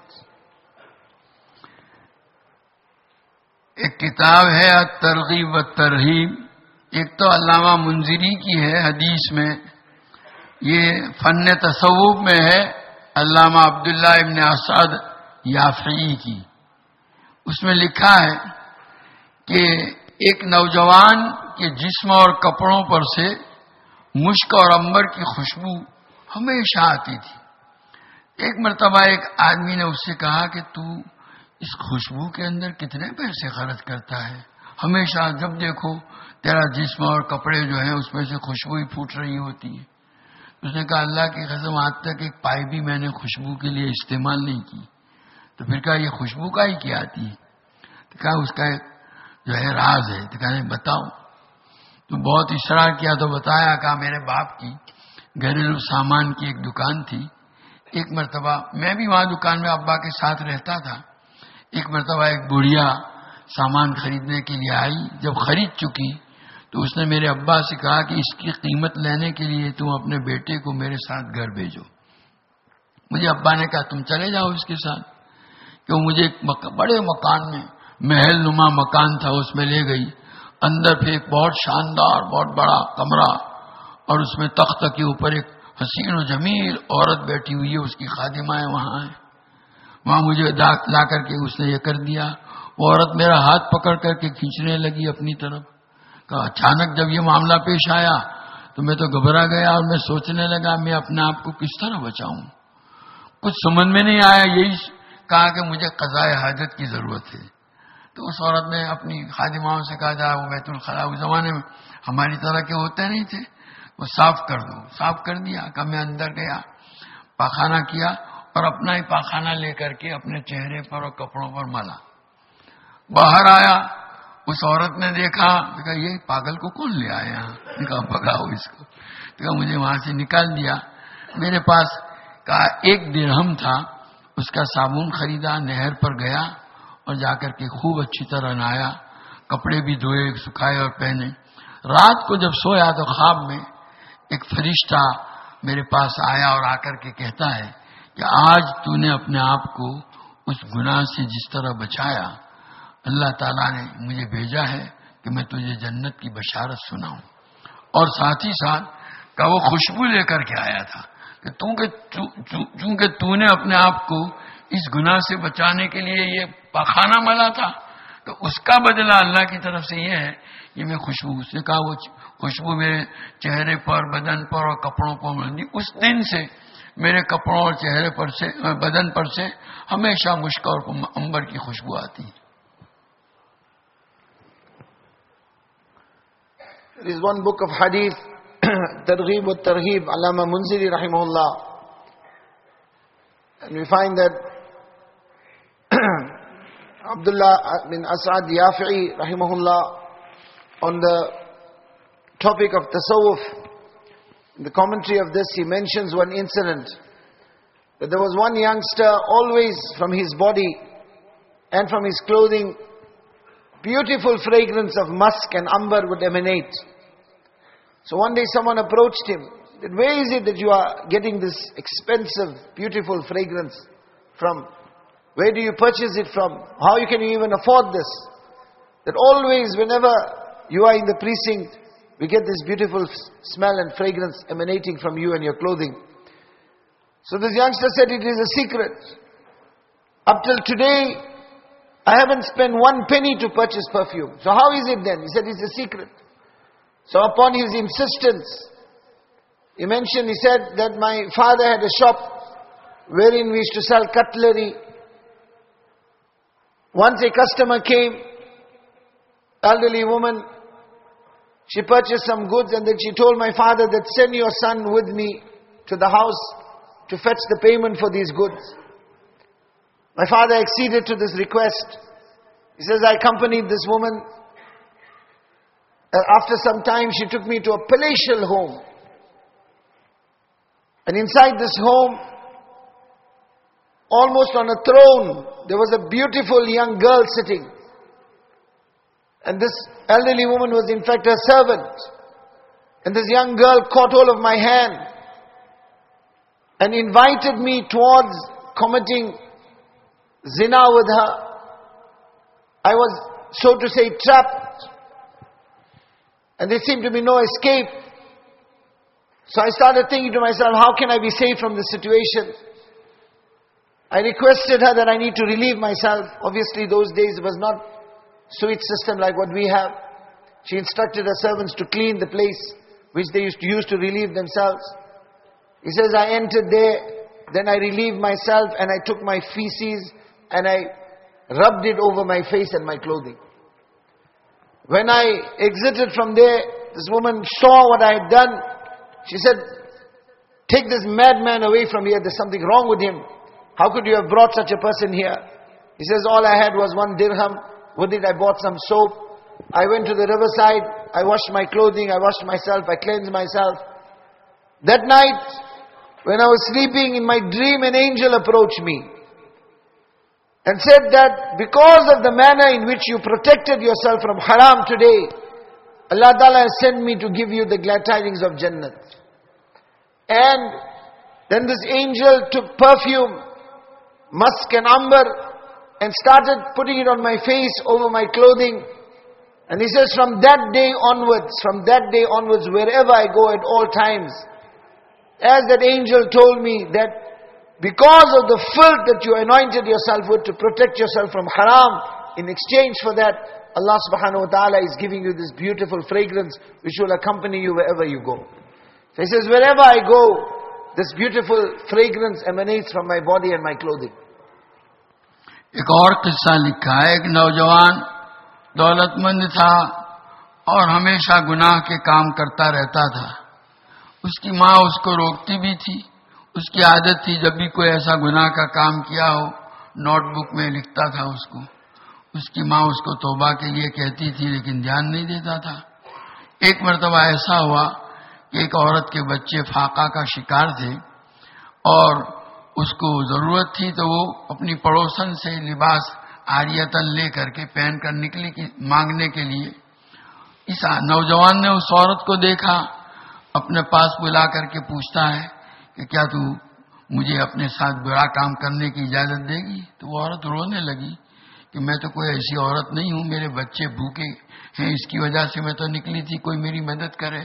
ایک کتاب ہے ترغیب و ترغیب ایک تو علامہ منظری کی ہے حدیث میں. یہ فن تصوف میں ہے علامہ عبداللہ ابن اسعد یافعی کی. اس میں لکھا ہے کہ ایک نوجوان کے جسم اور کپڑوں پر سے مشک اور امبر کی خوشبو ہمیشہ آتی تھی۔ ایک مرتبہ ایک آدمی نے اس سے کہا کہ تو اس خوشبو کے اندر کتنے پیسے خرچ کرتا ہے؟ ہمیشہ جب دیکھو تیرا جسم اور کپڑے جو ہیں اس میں سے خوشبو ہی پھوٹ رہی ہوتی ہے اس نے کہا، اللہ کی قسم، آج تک ایک پائی بھی میں نے خوشبو کے لیے استعمال نہیں کی۔ تو پھر کہا، یہ خوشبو کا ہی کیا آتی ہے؟ کہا، اس کا ایک جو ہے راز ہے۔ تو کہا بتاؤ۔ تو بہت اشرار کیا تو بتایا کہا میرے باپ کی گھریلو سامان کی ایک دکان تھی۔ ایک مرتبہ میں بھی وہاں دکان میں ابا کے ساتھ رہتا تھا۔ ایک مرتبہ ایک بڑھیا سامان خریدنے کے لیے آئی۔ جب خرید چکی تو اس نے میرے ابا سے کہا کہ اس کی قیمت لینے کے لیے تم اپنے بیٹے کو میرے ساتھ گھر بھیجو۔ مجھے ابا نے کہا تم چلے جاؤ اس کے ساتھ۔ کہ وہ مجھے ایک بڑے مکان میں محل نما مکان تھا، اس میں لے گئی۔ اندر پھر ایک بہت شاندار، بہت بڑا کمرہ اور اس میں تخت کے اوپر ایک حسین و جمیل عورت بیٹھی ہوئی ہے، اس کی خادمائیں وہاں ہیں۔ وہاں مجھے لا کر کے اس نے یہ کر دیا۔ وہ عورت میرا ہاتھ پکڑ کر کے کھینچنے لگی اپنی طرف۔ کہا، اچانک جب یہ معاملہ پیش آیا تو میں تو گھبرا گیا اور میں سوچنے لگا، میں اپنے آپ کو کس طرح بچاؤں؟ کچھ سمجھ میں نہیں آیا، یہی کہا کہ مجھے قضاء حاجت کی ضرورت ہے۔ تو اس عورت نے اپنی خادماؤں سے کہا، جا وہ بیت الخلا اس زمانے میں ہماری طرح کے ہوتے نہیں تھے، وہ صاف کر دو۔ صاف کر دیا کب میں اندر گیا، پاخانہ کیا اور اپنا ہی پاخانہ لے کر کے اپنے چہرے پر اور کپڑوں پر ملا۔ باہر آیا، اس عورت نے دیکھا کہا، یہ پاگل کو کون لے آیا؟ کہا پکڑا اس کو۔ کہا، مجھے وہاں سے نکال دیا۔ میرے پاس کہا، ایک درہم تھا، اس کا صابن خریدا، نہر پر گیا۔ اور جا کر کے خوب اچھی طرح نہایا، کپڑے بھی دھوئے، سکھائے اور پہنے۔ رات کو جب سویا تو خواب میں ایک فرشتہ میرے پاس آیا اور آ کر کے کہتا ہے کہ آج تو نے اپنے آپ کو اس گناہ سے جس طرح بچایا، اللہ تعالیٰ نے مجھے بھیجا ہے کہ میں تجھے جنت کی بشارت سناؤں۔ اور ساتھ ہی ساتھ کا وہ خوشبو لے کر کے آیا تھا کہ چونکہ تو نے اپنے آپ کو اس گناہ سے بچانے کے لیے یہ پاخانہ ملا تھا، تو اس کا بدلہ اللہ کی طرف سے یہ ہے کہ میں خوشبو اس نے کہا، وہ خوشبو میرے چہرے پر، بدن پر اور کپڑوں پر ملنی اس دن سے میرے کپڑوں اور چہرے پر سے، بدن پر سے ہمیشہ مشک اور امبر کی خوشبو آتی۔ ہے رضوان بک آف حدیث، ترغیب و ترغیب علامہ منظری رحمہ اللہ۔ And we find that Abdullah bin As'ad Yafi'i rahimahullah on the topic of tasawwuf, in the commentary of this he mentions one incident that there was one youngster always from his body and from his clothing beautiful fragrance of musk and amber would emanate. So one day someone approached him, where is it that you are getting this expensive, beautiful fragrance from? Where do you purchase it from? How you can you even afford this? That always whenever you are in the precinct, we get this beautiful smell and fragrance emanating from you and your clothing. So this youngster said it is a secret. Up till today, I haven't spent one penny to purchase perfume. So how is it then? He said it's a secret. So upon his insistence, he mentioned, he said that my father had a shop wherein we used to sell cutlery. Once a customer came, elderly woman, she purchased some goods and then she told my father that send your son with me to the house to fetch the payment for these goods. My father acceded to this request. He says, I accompanied this woman. After some time, she took me to a palatial home. And inside this home, almost on a throne, there was a beautiful young girl sitting. And this elderly woman was in fact her servant. And this young girl caught hold of my hand and invited me towards committing zina with her. I was, so to say, trapped. And there seemed to be no escape. So I started thinking to myself, how can I be saved from this situation? I requested her that I need to relieve myself. Obviously, those days was not sewage system like what we have. She instructed her servants to clean the place which they used to use to relieve themselves. He says, I entered there, then I relieved myself and I took my feces and I rubbed it over my face and my clothing. When I exited from there, this woman saw what I had done. She said, take this madman away from here. There's something wrong with him. How could you have brought such a person here? He says, all I had was one dirham. With it I bought some soap. I went to the riverside. I washed my clothing. I washed myself. I cleansed myself. That night, when I was sleeping in my dream, an angel approached me and said that because of the manner in which you protected yourself from haram today, Allah Ta'ala has sent me to give you the glad tidings of Jannah. And then this angel took perfume, musk and amber, and started putting it on my face, over my clothing. And he says, from that day onwards, from that day onwards, wherever I go at all times, as that angel told me that because of the filth that you anointed yourself with to protect yourself from haram, in exchange for that, Allah subhanahu wa ta'ala is giving you this beautiful fragrance which will accompany you wherever you go. So he says, wherever I go, this beautiful fragrance emanates from my body and my clothing ایک اور قصہ لکھا ہے، ایک نوجوان دولت مند تھا اور ہمیشہ گناہ کے کام کرتا رہتا تھا۔ اس کی ماں اس کو روکتی بھی تھی۔ اس کی عادت تھی، جب بھی کوئی ایسا گناہ کا کام کیا ہو، نوٹ بک میں لکھتا تھا اس کو۔ اس کی ماں اس کو توبہ کے لیے کہتی تھی، لیکن دھیان نہیں دیتا تھا۔ ایک مرتبہ ایسا ہوا ایک عورت کے بچے فاقہ کا شکار تھے اور اس کو ضرورت تھی تو وہ اپنی پڑوسن سے لباس آریتن لے کر کے پہن کر نکلی کی مانگنے کے لیے۔ اس نوجوان نے اس عورت کو دیکھا، اپنے پاس بلا کر کے پوچھتا ہے کہ کیا تو مجھے اپنے ساتھ برا کام کرنے کی اجازت دے گی؟ تو وہ عورت رونے لگی کہ میں تو کوئی ایسی عورت نہیں ہوں، میرے بچے بھوکے ہیں، اس کی وجہ سے میں تو نکلی تھی، کوئی میری مدد کرے۔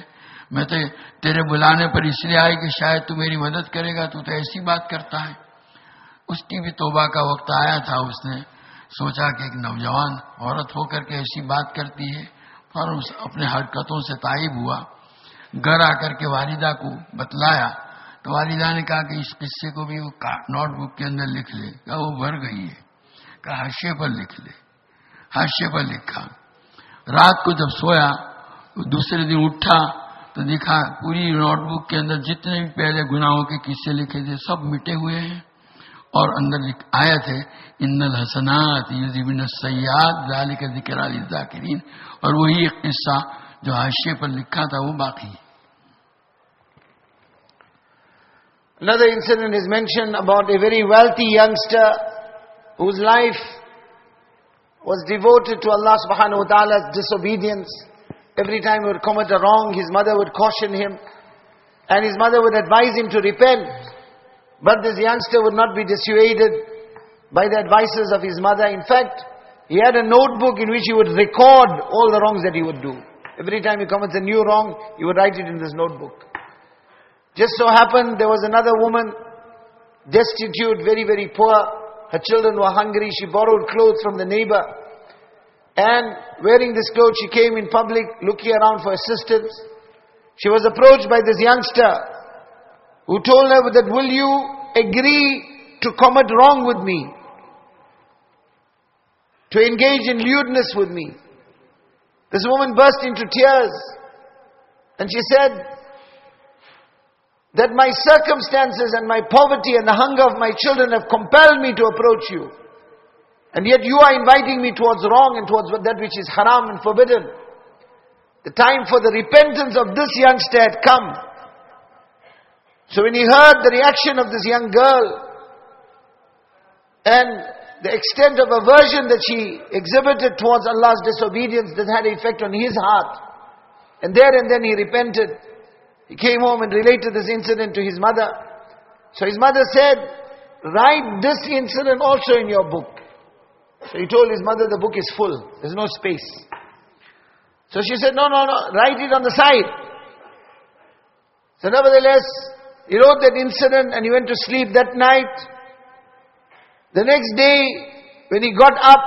میں تو تیرے بلانے پر اس لیے آئے کہ شاید تو میری مدد کرے گا، تو تو ایسی بات کرتا ہے۔ اس کی بھی توبہ کا وقت آیا تھا، اس نے سوچا کہ ایک نوجوان عورت ہو کر کے ایسی بات کرتی ہے، اور اس اپنے حرکتوں سے تائب ہوا۔ گھر آ کر کے والدہ کو بتلایا، تو والدہ نے کہا کہ اس قصے کو بھی وہ نوٹ بک کے اندر لکھ لے۔ کہا، وہ بھر گئی ہے۔ کہا ہاشے پر لکھ لے۔ ہاشے پر لکھا۔ رات کو جب سویا دوسرے دن اٹھا تو دیکھا پوری نوٹ بک کے اندر جتنے بھی پہلے گناہوں کے قصے لکھے تھے سب مٹے ہوئے ہیں اور اندر آیا تھے، ان الحسنات یوزبن سیاد ذالی کا ذکر علی ذاکرین اور وہی ایک قصہ جو حاشے پر لکھا تھا، وہ باقی Another incident is mentioned about a very wealthy youngster whose life was devoted to Allah subhanahu wa ta'ala's disobedience. Every time he would commit a wrong, his mother would caution him and his mother would advise him to repent. But this youngster would not be dissuaded by the advices of his mother. In fact, he had a notebook in which he would record all the wrongs that he would do. Every time he commits a new wrong, he would write it in this notebook. Just so happened there was another woman, destitute, very, very poor. Her children were hungry. She borrowed clothes from the neighbor. And wearing this clothes, she came in public looking around for assistance. She was approached by this youngster who told her that, will you agree to commit wrong with me? To engage in lewdness with me? This woman burst into tears. And she said, that my circumstances and my poverty and the hunger of my children have compelled me to approach you. And yet you are inviting me towards wrong and towards that which is haram and forbidden. The time for the repentance of this youngster had come. So when he heard the reaction of this young girl and the extent of aversion that she exhibited towards Allah's disobedience that had effect on his heart. And there and then he repented. He came home and related this incident to his mother. So his mother said, write this incident also in your book. So he told his mother the book is full. There's no space. So she said, no, no, no, write it on the side. So nevertheless, he wrote that incident and he went to sleep that night. The next day, when he got up,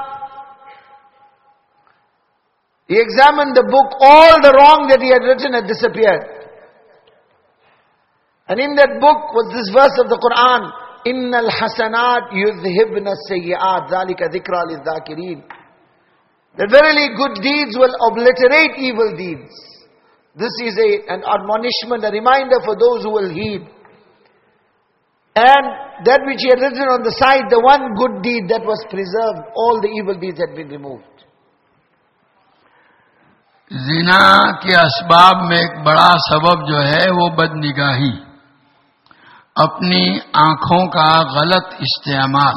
he examined the book, all the wrong that he had written had disappeared. And in that book was this verse of the Quran, إِنَّ الْحَسَنَاتِ يُذْهِبْنَ السَّيِّئَاتِ ذَلِكَ ذِكْرَى لِلذَّاكِرِينَ That verily good deeds will obliterate evil deeds. This is a, an admonishment, a reminder for those who will heed. And that which he had written on the side, the one good deed that was preserved, all the evil deeds had been removed. जिना के असबाब में एक बड़ा सबब जो है वो बदनिगाही اپنی آنکھوں کا غلط استعمال۔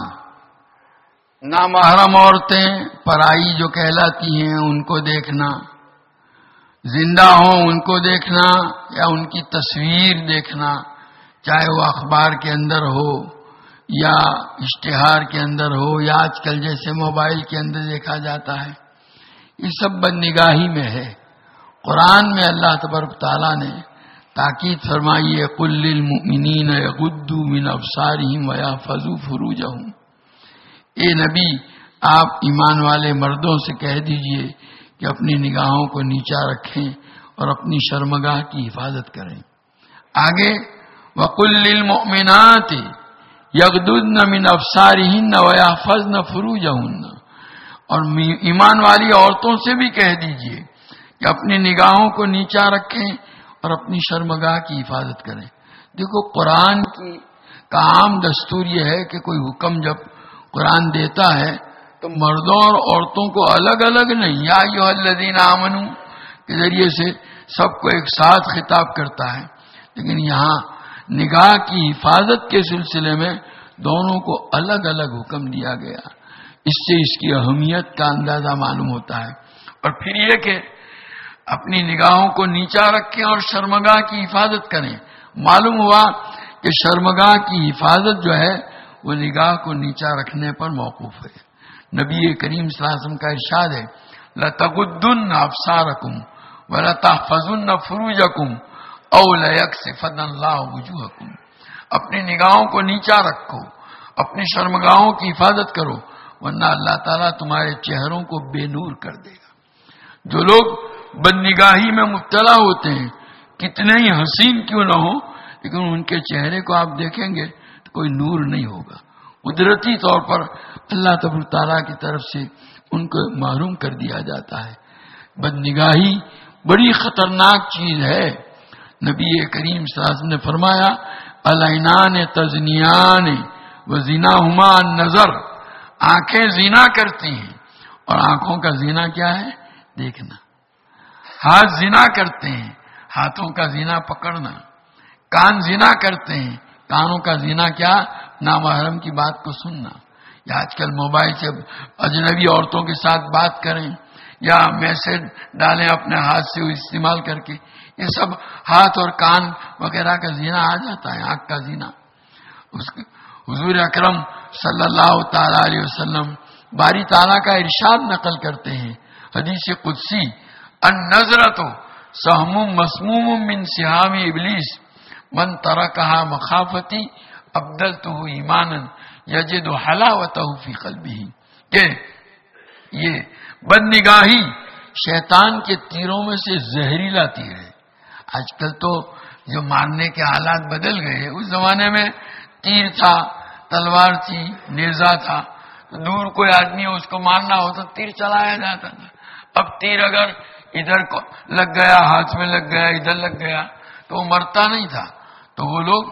نامحرم عورتیں پرائی جو کہلاتی ہیں ان کو دیکھنا۔ زندہ ہوں ان کو دیکھنا۔ یا ان کی تصویر دیکھنا چاہے وہ اخبار کے اندر ہو یا اشتہار کے اندر ہو یا آج کل جیسے موبائل کے اندر دیکھا جاتا ہے۔ یہ سب بد نگاہی میں ہے۔ قرآن میں اللہ تبرک تعالیٰ نے تاکید فرمائیے کل المؤمنین یغدو من ابصارہم ویحفظوا فروجہم۔ اے نبی، آپ ایمان والے مردوں سے کہہ دیجیے کہ اپنی نگاہوں کو نیچا رکھیں اور اپنی شرمگاہ کی حفاظت کریں۔ آگے وکل للمؤمنات یغدن من ابصارہن و یحفظن فروجہن۔ اور ایمان والی عورتوں سے بھی کہہ دیجیے کہ اپنی نگاہوں کو نیچا رکھیں اور اپنی شرمگاہ کی حفاظت کریں۔ دیکھو، قرآن کی کا عام دستور یہ ہے کہ کوئی حکم جب قرآن دیتا ہے تو مردوں اور عورتوں کو الگ الگ نہیں۔ یا یو الدین امن کے ذریعے سے سب کو ایک ساتھ خطاب کرتا ہے۔ لیکن یہاں نگاہ کی حفاظت کے سلسلے میں دونوں کو الگ الگ حکم دیا گیا۔ اس سے اس کی اہمیت کا اندازہ معلوم ہوتا ہے۔ اور پھر یہ کہ اپنی نگاہوں کو نیچا رکھیں اور شرمگاہ کی حفاظت کریں۔ معلوم ہوا کہ شرمگاہ کی حفاظت جو ہے، وہ نگاہ کو نیچا رکھنے پر موقف ہے۔ نبی کریم صلی اللہ علیہ وسلم کا ارشاد ہے، لتغدن افسارکم ولتحفظن فروجکم او لیکسفن اللہ وجوہکم۔ اپنی نگاہوں کو نیچا رکھو، اپنی شرمگاہوں کی حفاظت کرو، ورنہ اللہ تعالیٰ تمہارے چہروں کو بے نور کر دے گا۔ جو لوگ بد نگاہی میں مبتلا ہوتے ہیں۔ کتنے ہی حسین کیوں نہ ہو لیکن ان کے چہرے کو آپ دیکھیں گے تو کوئی نور نہیں ہوگا۔ قدرتی طور پر اللہ تب تعالیٰ کی طرف سے ان کو معروم کر دیا جاتا ہے۔ بد نگاہی بڑی خطرناک چیز ہے۔ نبی کریم صاحب نے فرمایا علینان تزنیان و زینا ہما نظر آنکھیں زینا کرتی ہیں۔ اور آنکھوں کا زینا کیا ہے؟ دیکھنا۔ ہاتھ زنا کرتے ہیں، ہاتھوں کا زنا پکڑنا۔ کان زنا کرتے ہیں، کانوں کا زنا کیا؟ نامحرم کی بات کو سننا۔ یا آج کل موبائل سے اجنبی عورتوں کے ساتھ بات کریں، یا میسج ڈالیں اپنے ہاتھ سے استعمال کر کے۔ یہ سب ہاتھ اور کان وغیرہ کا زینا آ جاتا ہے، آنکھ کا زینا اس حضور اکرم صلی اللہ تعالی علیہ وسلم باری تعالیٰ کا ارشاد نقل کرتے ہیں۔ حدیث قدسی ان تو سہم مسموم من سیام ابلیس من ترکہا مخافتی ابدلتہ ایمانا یجد حلاوتہ فی قلبہ کہ یہ بد نگاہی شیطان کے تیروں میں سے زہریلا تیر ہے۔ آج کل تو جو مارنے کے حالات بدل گئے، اس زمانے میں تیر تھا، تلوار تھی نیزا تھا، دور کوئی آدمی اس کو مارنا ہو تو تیر چلایا جاتا تھا۔ اب تیر اگر ادھر لگ گیا، ہاتھ میں لگ گیا، ادھر لگ گیا، تو وہ مرتا نہیں تھا۔ تو وہ لوگ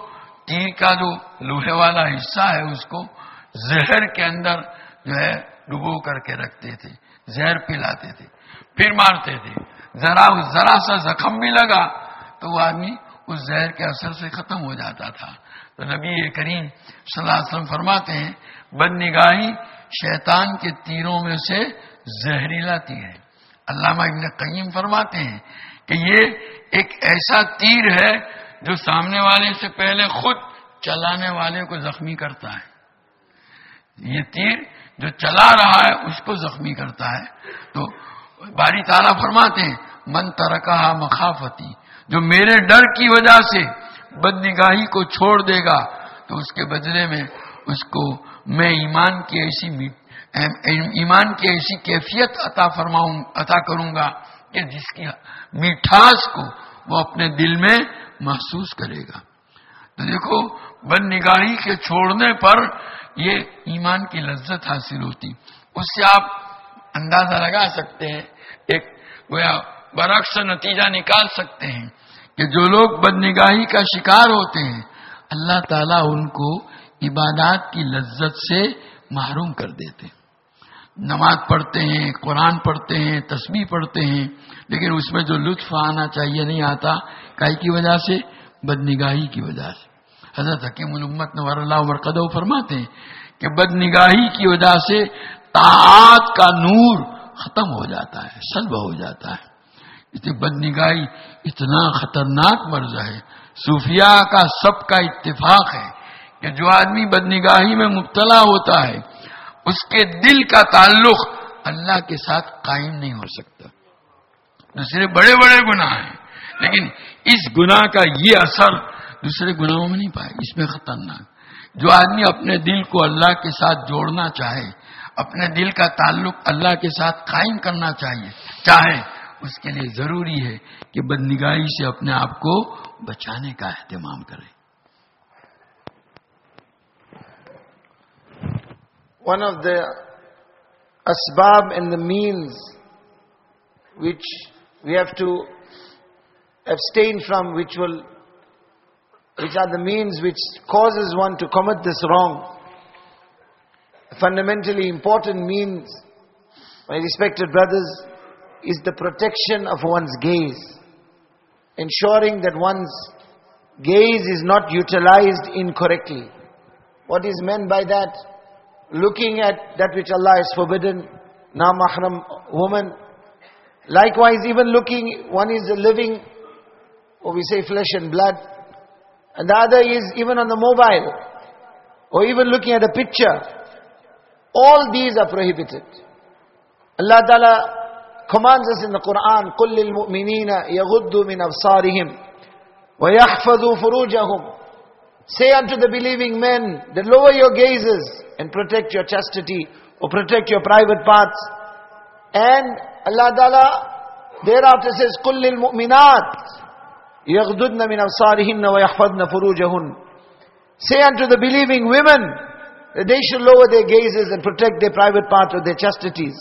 تیر کا جو لوہے والا حصہ ہے، اس کو زہر کے اندر جو ہے ڈبو کر کے رکھتے تھے، زہر پلاتے تھے، پھر مارتے تھے۔ ذرا ذرا سا زخم بھی لگا تو وہ آدمی اس زہر کے اثر سے ختم ہو جاتا تھا۔ تو نبی کریم صلی اللہ علیہ وسلم فرماتے ہیں، بد نگاہی شیطان کے تیروں میں سے زہریلا تیر ہے۔ علامہ ابن قیم فرماتے ہیں کہ یہ ایک ایسا تیر ہے جو سامنے والے سے پہلے خود چلانے والے کو زخمی کرتا ہے۔ یہ تیر جو چلا رہا ہے اس کو زخمی کرتا ہے۔ تو باری تعالیٰ فرماتے ہیں، من ترکہ مخافتی، جو میرے ڈر کی وجہ سے بد نگاہی کو چھوڑ دے گا، تو اس کے بدلے میں اس کو میں ایمان کی ایسی ایمان کی ایسی کیفیت عطا فرماؤں عطا کروں گا کہ جس کی مٹھاس کو وہ اپنے دل میں محسوس کرے گا۔ تو دیکھو بد نگاہی کے چھوڑنے پر یہ ایمان کی لذت حاصل ہوتی۔ اس سے آپ اندازہ لگا سکتے ہیں، ایک گویا برعکس نتیجہ نکال سکتے ہیں کہ جو لوگ بد نگاہی کا شکار ہوتے ہیں، اللہ تعالیٰ ان کو عبادات کی لذت سے محروم کر دیتے۔ ہیں نماز پڑھتے ہیں، قرآن پڑھتے ہیں، تسبیح پڑھتے ہیں، لیکن اس میں جو لطف آنا چاہیے نہیں آتا، کائی کی وجہ سے؟ بدنگاہی کی وجہ سے۔ حضرت حکیم الامت نور اللہ مرکز فرماتے ہیں کہ بدنگاہی کی وجہ سے طاعت کا نور ختم ہو جاتا ہے، سلب ہو جاتا ہے۔ اس لیے بدنگاہی اتنا خطرناک مرض ہے۔ صوفیہ کا سب کا اتفاق ہے کہ جو آدمی بدنگاہی میں مبتلا ہوتا ہے اس کے دل کا تعلق اللہ کے ساتھ قائم نہیں ہو سکتا۔ دوسرے بڑے بڑے گناہ ہیں، لیکن اس گناہ کا یہ اثر دوسرے گناہوں میں نہیں پائے، اس میں خطرناک۔ جو آدمی اپنے دل کو اللہ کے ساتھ جوڑنا چاہے، اپنے دل کا تعلق اللہ کے ساتھ قائم کرنا چاہیے، چاہے، اس کے لیے ضروری ہے کہ بدنگاہی سے اپنے آپ کو بچانے کا اہتمام کرے۔ One of the asbab and the means which we have to abstain from, which will, which are the means which causes one to commit this wrong. Fundamentally important means, my respected brothers, is the protection of one's gaze. Ensuring that one's gaze is not utilized incorrectly. What is meant by that? Looking at that which Allah has forbidden, na-mahram woman. Likewise, even looking, one is a living, or we say flesh and blood. And the other is even on the mobile, or even looking at a picture. All these are prohibited. Allah Ta'ala commands us in the Quran, قُلْ لِلْمُؤْمِنِينَ يَغُدُّوا مِنْ أَبْصَارِهِمْ وَيَحْفَظُوا فُرُوجَهُمْ Say unto the believing men that lower your gazes and protect your chastity or protect your private parts. And Allah Ta'ala thereafter says, قُلْ لِلْمُؤْمِنَاتِ يَغْدُدْنَ مِنْ أَبْصَارِهِنَّ وَيَحْفَظْنَ فُرُوجَهُنَّ Say unto the believing women that they should lower their gazes and protect their private parts or their chastities.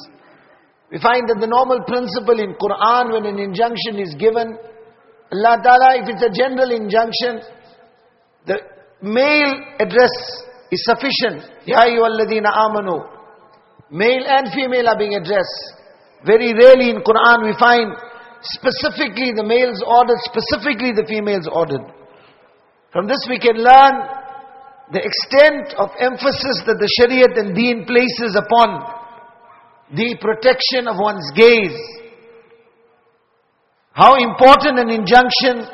We find that the normal principle in Quran when an injunction is given, Allah Ta'ala, if it's a general injunction, the male address is sufficient. Ya amanu. Male and female are being addressed. Very rarely in Quran we find specifically the males ordered, specifically the females ordered. From this we can learn the extent of emphasis that the Shariat and Deen places upon the protection of one's gaze. How important an injunction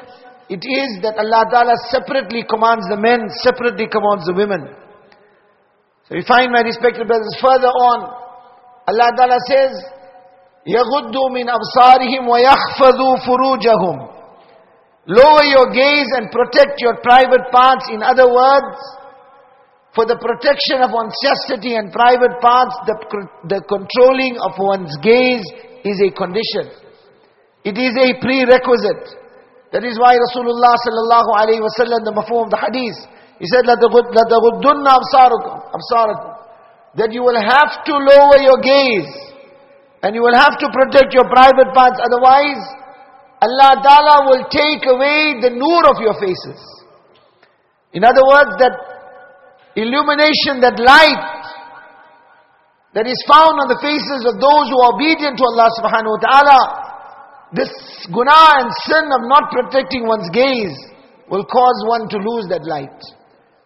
it is that Allah Ta'ala separately commands the men, separately commands the women. So we find, my respected brothers, further on, Allah Ta'ala says, يَغُدُّوا مِنْ أَبْصَارِهِمْ وَيَحْفَظُوا فُرُوجَهُمْ Lower your gaze and protect your private parts. In other words, for the protection of one's chastity and private parts, the, the controlling of one's gaze is a condition. It is a prerequisite. That is why Rasulullah sallallahu alayhi wa sallam, the mafhum of the hadith, he said, لَتَغُدُّنَّ أَبْصَارَكُمْ That you will have to lower your gaze. And you will have to protect your private parts. Otherwise, Allah Ta'ala will take away the nur of your faces. In other words, that illumination, that light that is found on the faces of those who are obedient to Allah subhanahu wa ta'ala, this guna and sin of not protecting one's gaze will cause one to lose that light.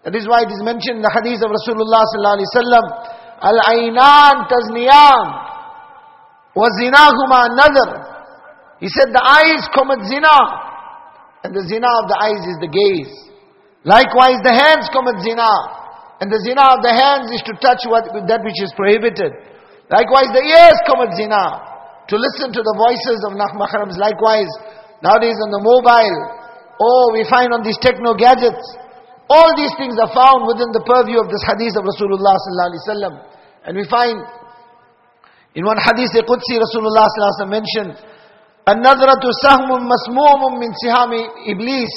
That is why it is mentioned in the hadith of Rasulullah sallallahu alaihi wasallam, Al-aynan tazniyan wa zinahuma another. He said the eyes commit zina and the zina of the eyes is the gaze. Likewise the hands commit zina and the zina of the hands is to touch what, that which is prohibited. Likewise the ears commit zina to listen to the voices of na-mahrams. Likewise, nowadays on the mobile, oh, we find on these techno gadgets, all these things are found within the purview of this hadith of Rasulullah sallallahu alaihi wasallam. And we find in one hadith a Qudsi Rasulullah sallallahu alaihi mentioned, النظرة سهم مسموم من سهام إبليس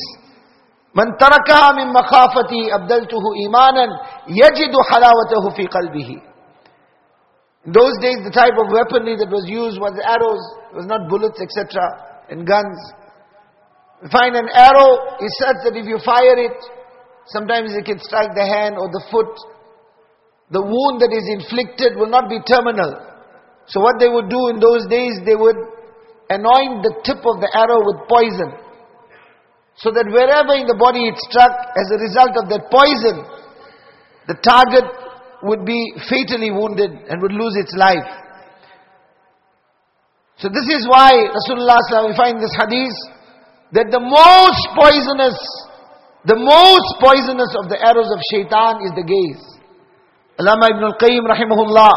من تركها من مخافته أبدلته إيمانا يجد حلاوته في قلبه in those days, the type of weaponry that was used was arrows, it was not bullets, etc., and guns. We find an arrow is such that if you fire it, sometimes it can strike the hand or the foot. The wound that is inflicted will not be terminal. So what they would do in those days, they would anoint the tip of the arrow with poison. So that wherever in the body it struck, as a result of that poison, the target would be fatally wounded and would lose its life. So this is why Rasulullah we find this hadith that the most poisonous, the most poisonous of the arrows of shaitan is the gaze. Allama ibn al-Qayyim rahimahullah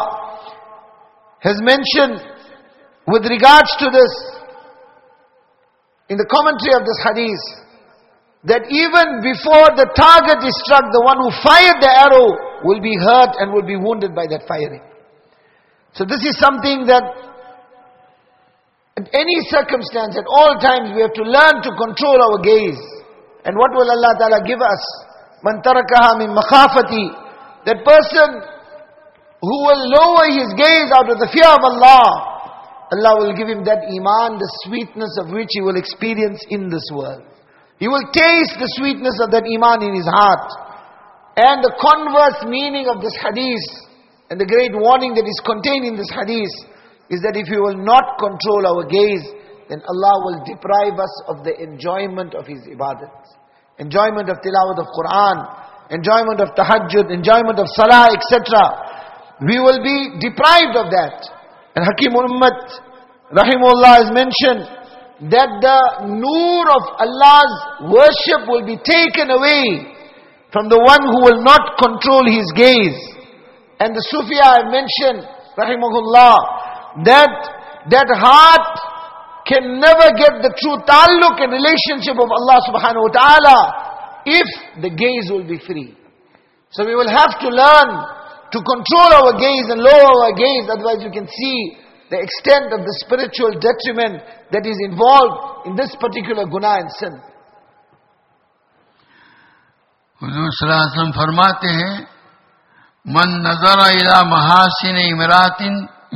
has mentioned with regards to this in the commentary of this hadith that even before the target is struck, the one who fired the arrow will be hurt and will be wounded by that firing. So this is something that at any circumstance, at all times, we have to learn to control our gaze. And what will Allah Ta'ala give us? Man tarakaha min makhafati. That person who will lower his gaze out of the fear of Allah, Allah will give him that iman, the sweetness of which he will experience in this world. He will taste the sweetness of that iman in his heart. And the converse meaning of this hadith and the great warning that is contained in this hadith is that if we will not control our gaze, then Allah will deprive us of the enjoyment of His ibadat. Enjoyment of tilawat of Quran, enjoyment of tahajjud, enjoyment of salah, etc. We will be deprived of that. And Hakim Ummat, Rahimullah has mentioned that the nur of Allah's worship will be taken away from the one who will not control his gaze. And the Sufiya I mentioned, Rahimahullah, that, that heart can never get the true taluk and relationship of Allah subhanahu wa ta'ala if the gaze will be free. So we will have to learn to control our gaze and lower our gaze, otherwise you can see the extent of the spiritual detriment that is involved in this particular guna and sin. حضور صلی اللہ علیہ وسلم فرماتے ہیں، من نظر الى محاسن امرات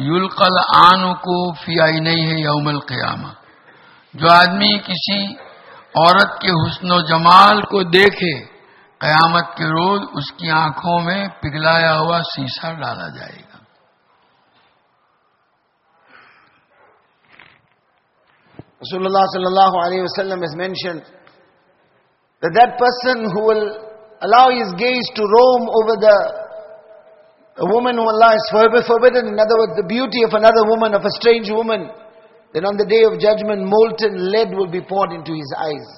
یلقل آن کو فی آئی نہیں ہے یوم القیامہ. جو آدمی کسی عورت کے حسن و جمال کو دیکھے، قیامت کے روز اس کی آنکھوں میں پگھلایا ہوا سیسا ڈالا جائے گا۔ رسول اللہ صلی اللہ علیہ وسلم has mentioned that that person who will allow his gaze to roam over the a woman who Allah has forbidden, in other words, the beauty of another woman, of a strange woman, then on the day of judgment, molten lead will be poured into his eyes.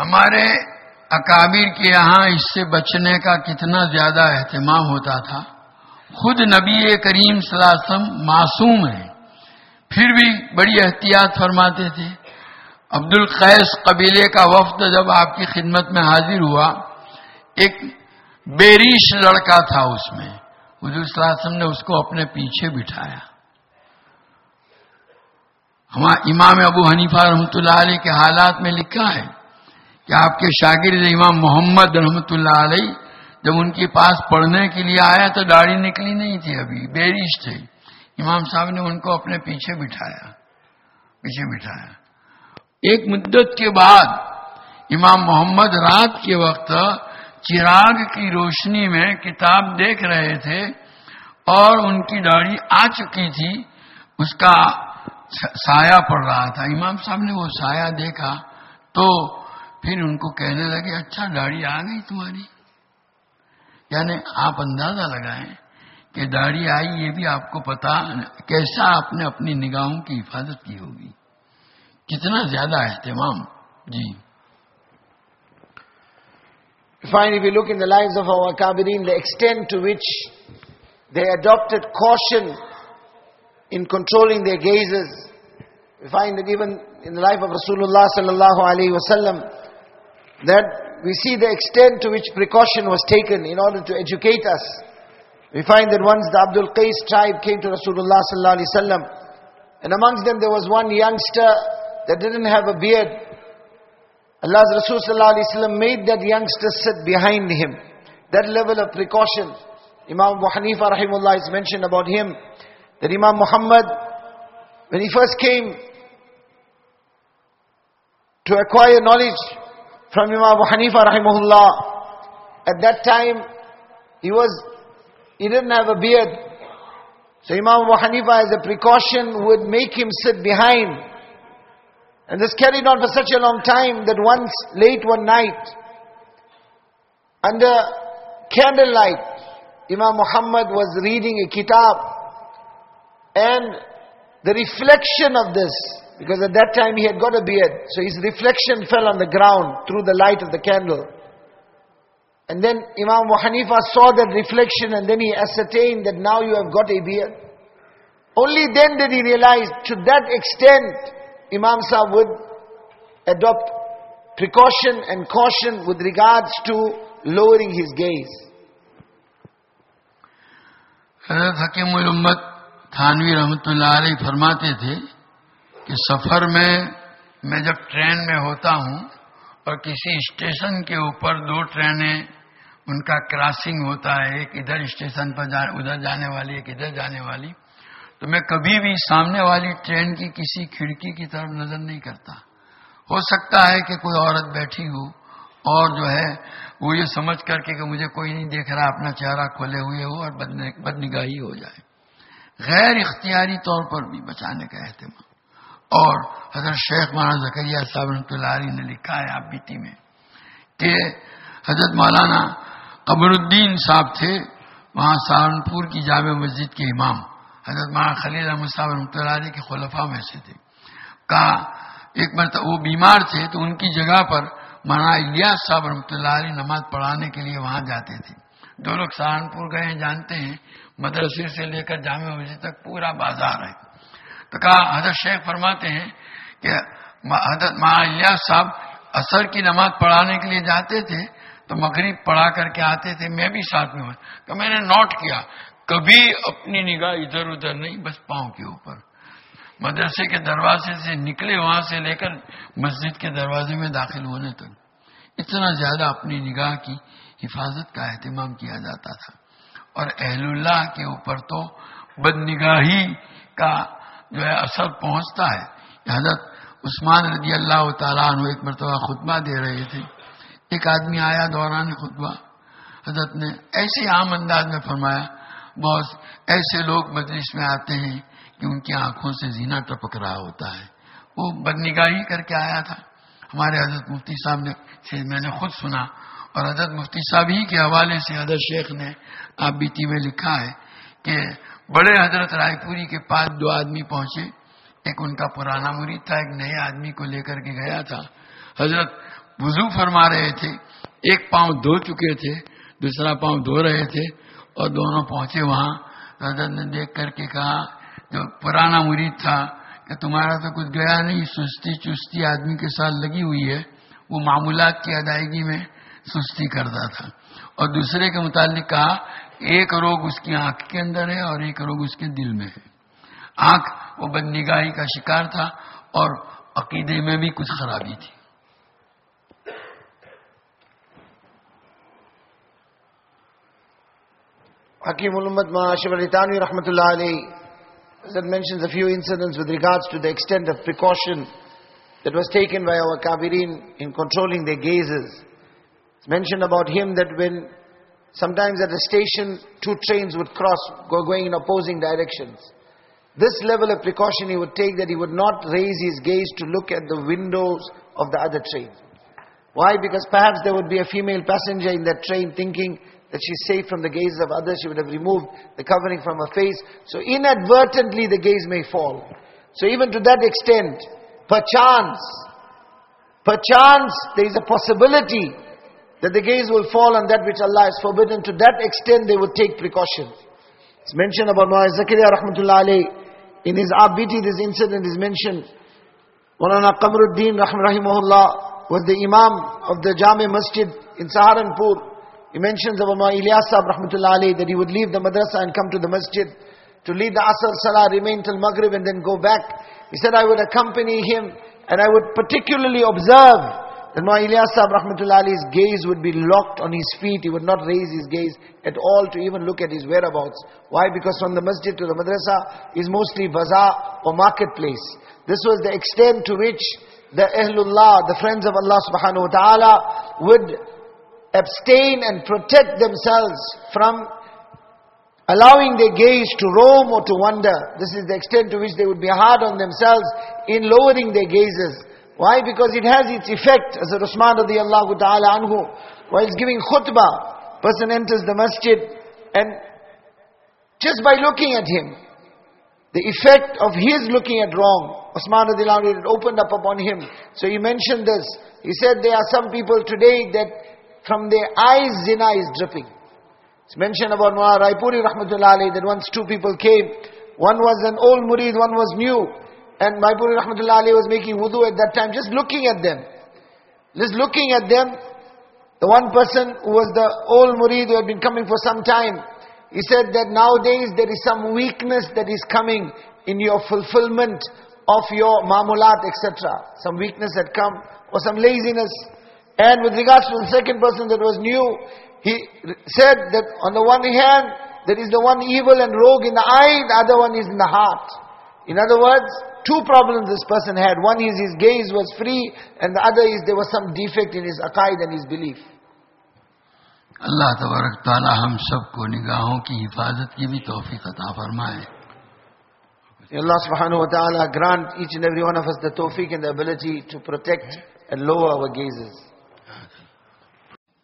ہمارے اکابر کے یہاں اس سے بچنے کا کتنا زیادہ اہتمام ہوتا تھا خود نبی کریم صلی اللہ علیہ وسلم معصوم ہیں پھر بھی بڑی احتیاط فرماتے تھے عبد القیس قبیلے کا وفد جب آپ کی خدمت میں حاضر ہوا، ایک بیریش لڑکا تھا اس میں۔ حضور صلی اللہ علیہ وسلم نے اس کو اپنے پیچھے بٹھایا۔ ہمارا امام ابو حنیفہ رحمۃ اللہ علیہ کے حالات میں لکھا ہے کہ آپ کے شاگرد امام محمد رحمۃ اللہ علیہ جب ان کے پاس پڑھنے کے لیے آیا تو داڑھی نکلی نہیں تھی ابھی، بیریش تھے امام صاحب نے ان کو اپنے پیچھے بٹھایا پیچھے بٹھایا۔ ایک مدت کے بعد امام محمد رات کے وقت چراغ کی روشنی میں کتاب دیکھ رہے تھے اور ان کی داڑھی آ چکی تھی، اس کا سایہ پڑ رہا تھا۔ امام صاحب نے وہ سایہ دیکھا تو پھر ان کو کہنے لگے اچھا داڑھی آ گئی تمہاری۔ یعنی آپ اندازہ لگائیں کہ داڑھی آئی یہ بھی آپ کو پتا، کیسا آپ نے اپنی نگاہوں کی حفاظت کی ہوگی۔ कितना ज्यादा एहतमाम जी find if you look in the lives of our Kabirin, the extent to which they adopted caution in controlling their gazes. We find that even in the life of Rasulullah sallallahu alaihi wasallam, that we see the extent to which precaution was taken in order to educate us. We find that once the Abdul Qais tribe came to Rasulullah sallallahu alaihi wasallam, and amongst them there was one youngster that didn't have a beard. Allah's Rasul made that youngster sit behind him. That level of precaution. Imam Abu Hanifa rahimullah is mentioned about him. That Imam Muhammad, when he first came to acquire knowledge from Imam Abu Hanifa rahimahullah, at that time he was, he didn't have a beard. So Imam Abu Hanifa as a precaution would make him sit behind. And this carried on for such a long time that once, late one night, under candlelight, Imam Muhammad was reading a kitab. And the reflection of this, because at that time he had got a beard, so his reflection fell on the ground through the light of the candle. And then Imam Hanifa saw that reflection and then he ascertained that now you have got a beard. Only then did he realize to that extent Imam Sahib would adopt precaution and caution with regards to lowering his gaze. حضرت حکیم الامت تھانوی رحمتہ اللہ علیہ فرماتے تھے کہ سفر میں میں جب ٹرین میں ہوتا ہوں اور کسی اسٹیشن کے اوپر دو ٹرینیں ان کا کراسنگ ہوتا ہے، ایک ادھر اسٹیشن پر ادھر جانے والی، ایک ادھر جانے والی تو میں کبھی بھی سامنے والی ٹرین کی کسی کھڑکی کی طرف نظر نہیں کرتا۔ ہو سکتا ہے کہ کوئی عورت بیٹھی ہو اور جو ہے وہ یہ سمجھ کر کے کہ مجھے کوئی نہیں دیکھ رہا، اپنا چہرہ کھولے ہوئے ہو اور بد نگاہی ہو جائے۔ غیر اختیاری طور پر بھی بچانے کا اہتمام۔ اور حضرت شیخ مولانا زکریہ صاحب رحمۃ اللہ علیہ نے لکھا ہے آپ بیتی میں کہ حضرت مولانا قبر الدین صاحب تھے، وہاں سہارنپور کی جامع مسجد کے امام۔ حضرت ماں خلیل احمد صاحب رحمۃ اللہ علیہ کے خلفاء میں سے تھے۔ کہا ایک مرتبہ وہ بیمار تھے تو ان کی جگہ پر مانا الیاس صاحب رحمۃ اللہ علیہ نماز پڑھانے کے لیے وہاں جاتے تھے۔ دو لوگ سہارنپور گئے ہیں، جانتے ہیں، مدرسے سے لے کر جامع مسجد تک پورا بازار ہے۔ تو کہا، حضرت شیخ فرماتے ہیں کہ حضرت مہا الیاس صاحب اثر کی نماز پڑھانے کے لیے جاتے تھے تو مغرب پڑھا کر کے آتے تھے، میں بھی ساتھ میں ہوں۔ تو میں نے نوٹ کیا کبھی اپنی نگاہ ادھر ادھر نہیں، بس پاؤں کے اوپر۔ مدرسے کے دروازے سے نکلے، وہاں سے لے کر مسجد کے دروازے میں داخل ہونے تک۔ اتنا زیادہ اپنی نگاہ کی حفاظت کا اہتمام کیا جاتا تھا۔ اور اہل اللہ کے اوپر تو بد نگاہی کا جو ہے اثر پہنچتا ہے۔ حضرت عثمان رضی اللہ تعالیٰ عنہ ایک مرتبہ خطبہ دے رہے تھے۔ ایک آدمی آیا دوران خطبہ۔ حضرت نے ایسے عام انداز میں فرمایا بہت ایسے لوگ مجلس میں آتے ہیں کہ ان کی آنکھوں سے زینا ٹپک رہا ہوتا ہے۔ وہ بدنگاہی کر کے آیا تھا۔ ہمارے حضرت مفتی صاحب نے سے میں نے خود سنا اور حضرت مفتی صاحب ہی کے حوالے سے حضرت شیخ نے آپ بیتی میں لکھا ہے کہ بڑے حضرت رائے پوری کے پاس دو آدمی پہنچے۔ ایک ان کا پرانا مرید تھا، ایک نئے آدمی کو لے کر کے گیا تھا۔ حضرت وضو فرما رہے تھے۔ ایک پاؤں دھو چکے تھے، دوسرا پاؤں دھو رہے تھے۔ اور دونوں پہنچے وہاں۔ تو حضرت نے دیکھ کر کے کہا، جو پرانا مرید تھا، کہ تمہارا تو کچھ گیا نہیں، سستی چستی آدمی کے ساتھ لگی ہوئی ہے۔ وہ معمولات کی ادائیگی میں سستی کرتا تھا۔ اور دوسرے کے متعلق کہا، ایک روگ اس کی آنکھ کے اندر ہے اور ایک روگ اس کے دل میں ہے۔ آنکھ وہ بد کا شکار تھا اور عقیدے میں بھی کچھ خرابی تھی۔ Hakim Muhammad Ma'ashif alayhi that mentions a few incidents with regards to the extent of precaution that was taken by our Kabirin in controlling their gazes. It's mentioned about him that when sometimes at a station two trains would cross, go going in opposing directions. This level of precaution he would take that he would not raise his gaze to look at the windows of the other train. Why? Because perhaps there would be a female passenger in that train thinking that she's safe from the gaze of others, she would have removed the covering from her face. So inadvertently the gaze may fall. So even to that extent, perchance, perchance there is a possibility that the gaze will fall on that which Allah has forbidden. To that extent they would take precaution. It's mentioned about Mu'az Zakaria rahmatullah alayhi. In his Abiti this incident is mentioned. Mulana Qamruddin rahimahullah was the Imam of the Jami Masjid in Saharanpur. He mentions of Ma Ilyas alayhi that he would leave the madrasa and come to the masjid to lead the Asr Salah, remain till Maghrib and then go back. He said, I would accompany him and I would particularly observe that Ma Ilyas alayhi's gaze would be locked on his feet. He would not raise his gaze at all to even look at his whereabouts. Why? Because from the masjid to the madrasa is mostly bazaar or marketplace. This was the extent to which the Ahlullah, the friends of Allah subhanahu wa ta'ala would abstain and protect themselves from allowing their gaze to roam or to wander. This is the extent to which they would be hard on themselves in lowering their gazes. Why? Because it has its effect. As Usman radiallahu ta'ala anhu, while giving khutbah, person enters the masjid and just by looking at him, the effect of his looking at wrong, Usman radiallahu anhu, it opened up upon him. So he mentioned this. He said there are some people today that from their eyes zina is dripping. It's mentioned about Mullah Raipuri rahmatullahi that once two people came. One was an old murid, one was new. And Raipuri rahmatullahi was making wudu at that time, just looking at them. Just looking at them. The one person who was the old murid who had been coming for some time, he said that nowadays there is some weakness that is coming in your fulfillment of your mamulat, etc. Some weakness had come, or some laziness. And with regards to the second person that was new, he said that on the one hand, there is the one evil and rogue in the eye, the other one is in the heart. In other words, two problems this person had. One is his gaze was free, and the other is there was some defect in his aqaid and his belief. Allah تبارک تعالی ہم سب Allah subhanahu wa ta'ala grant each and every one of us the tawfiq and the ability to protect and lower our gazes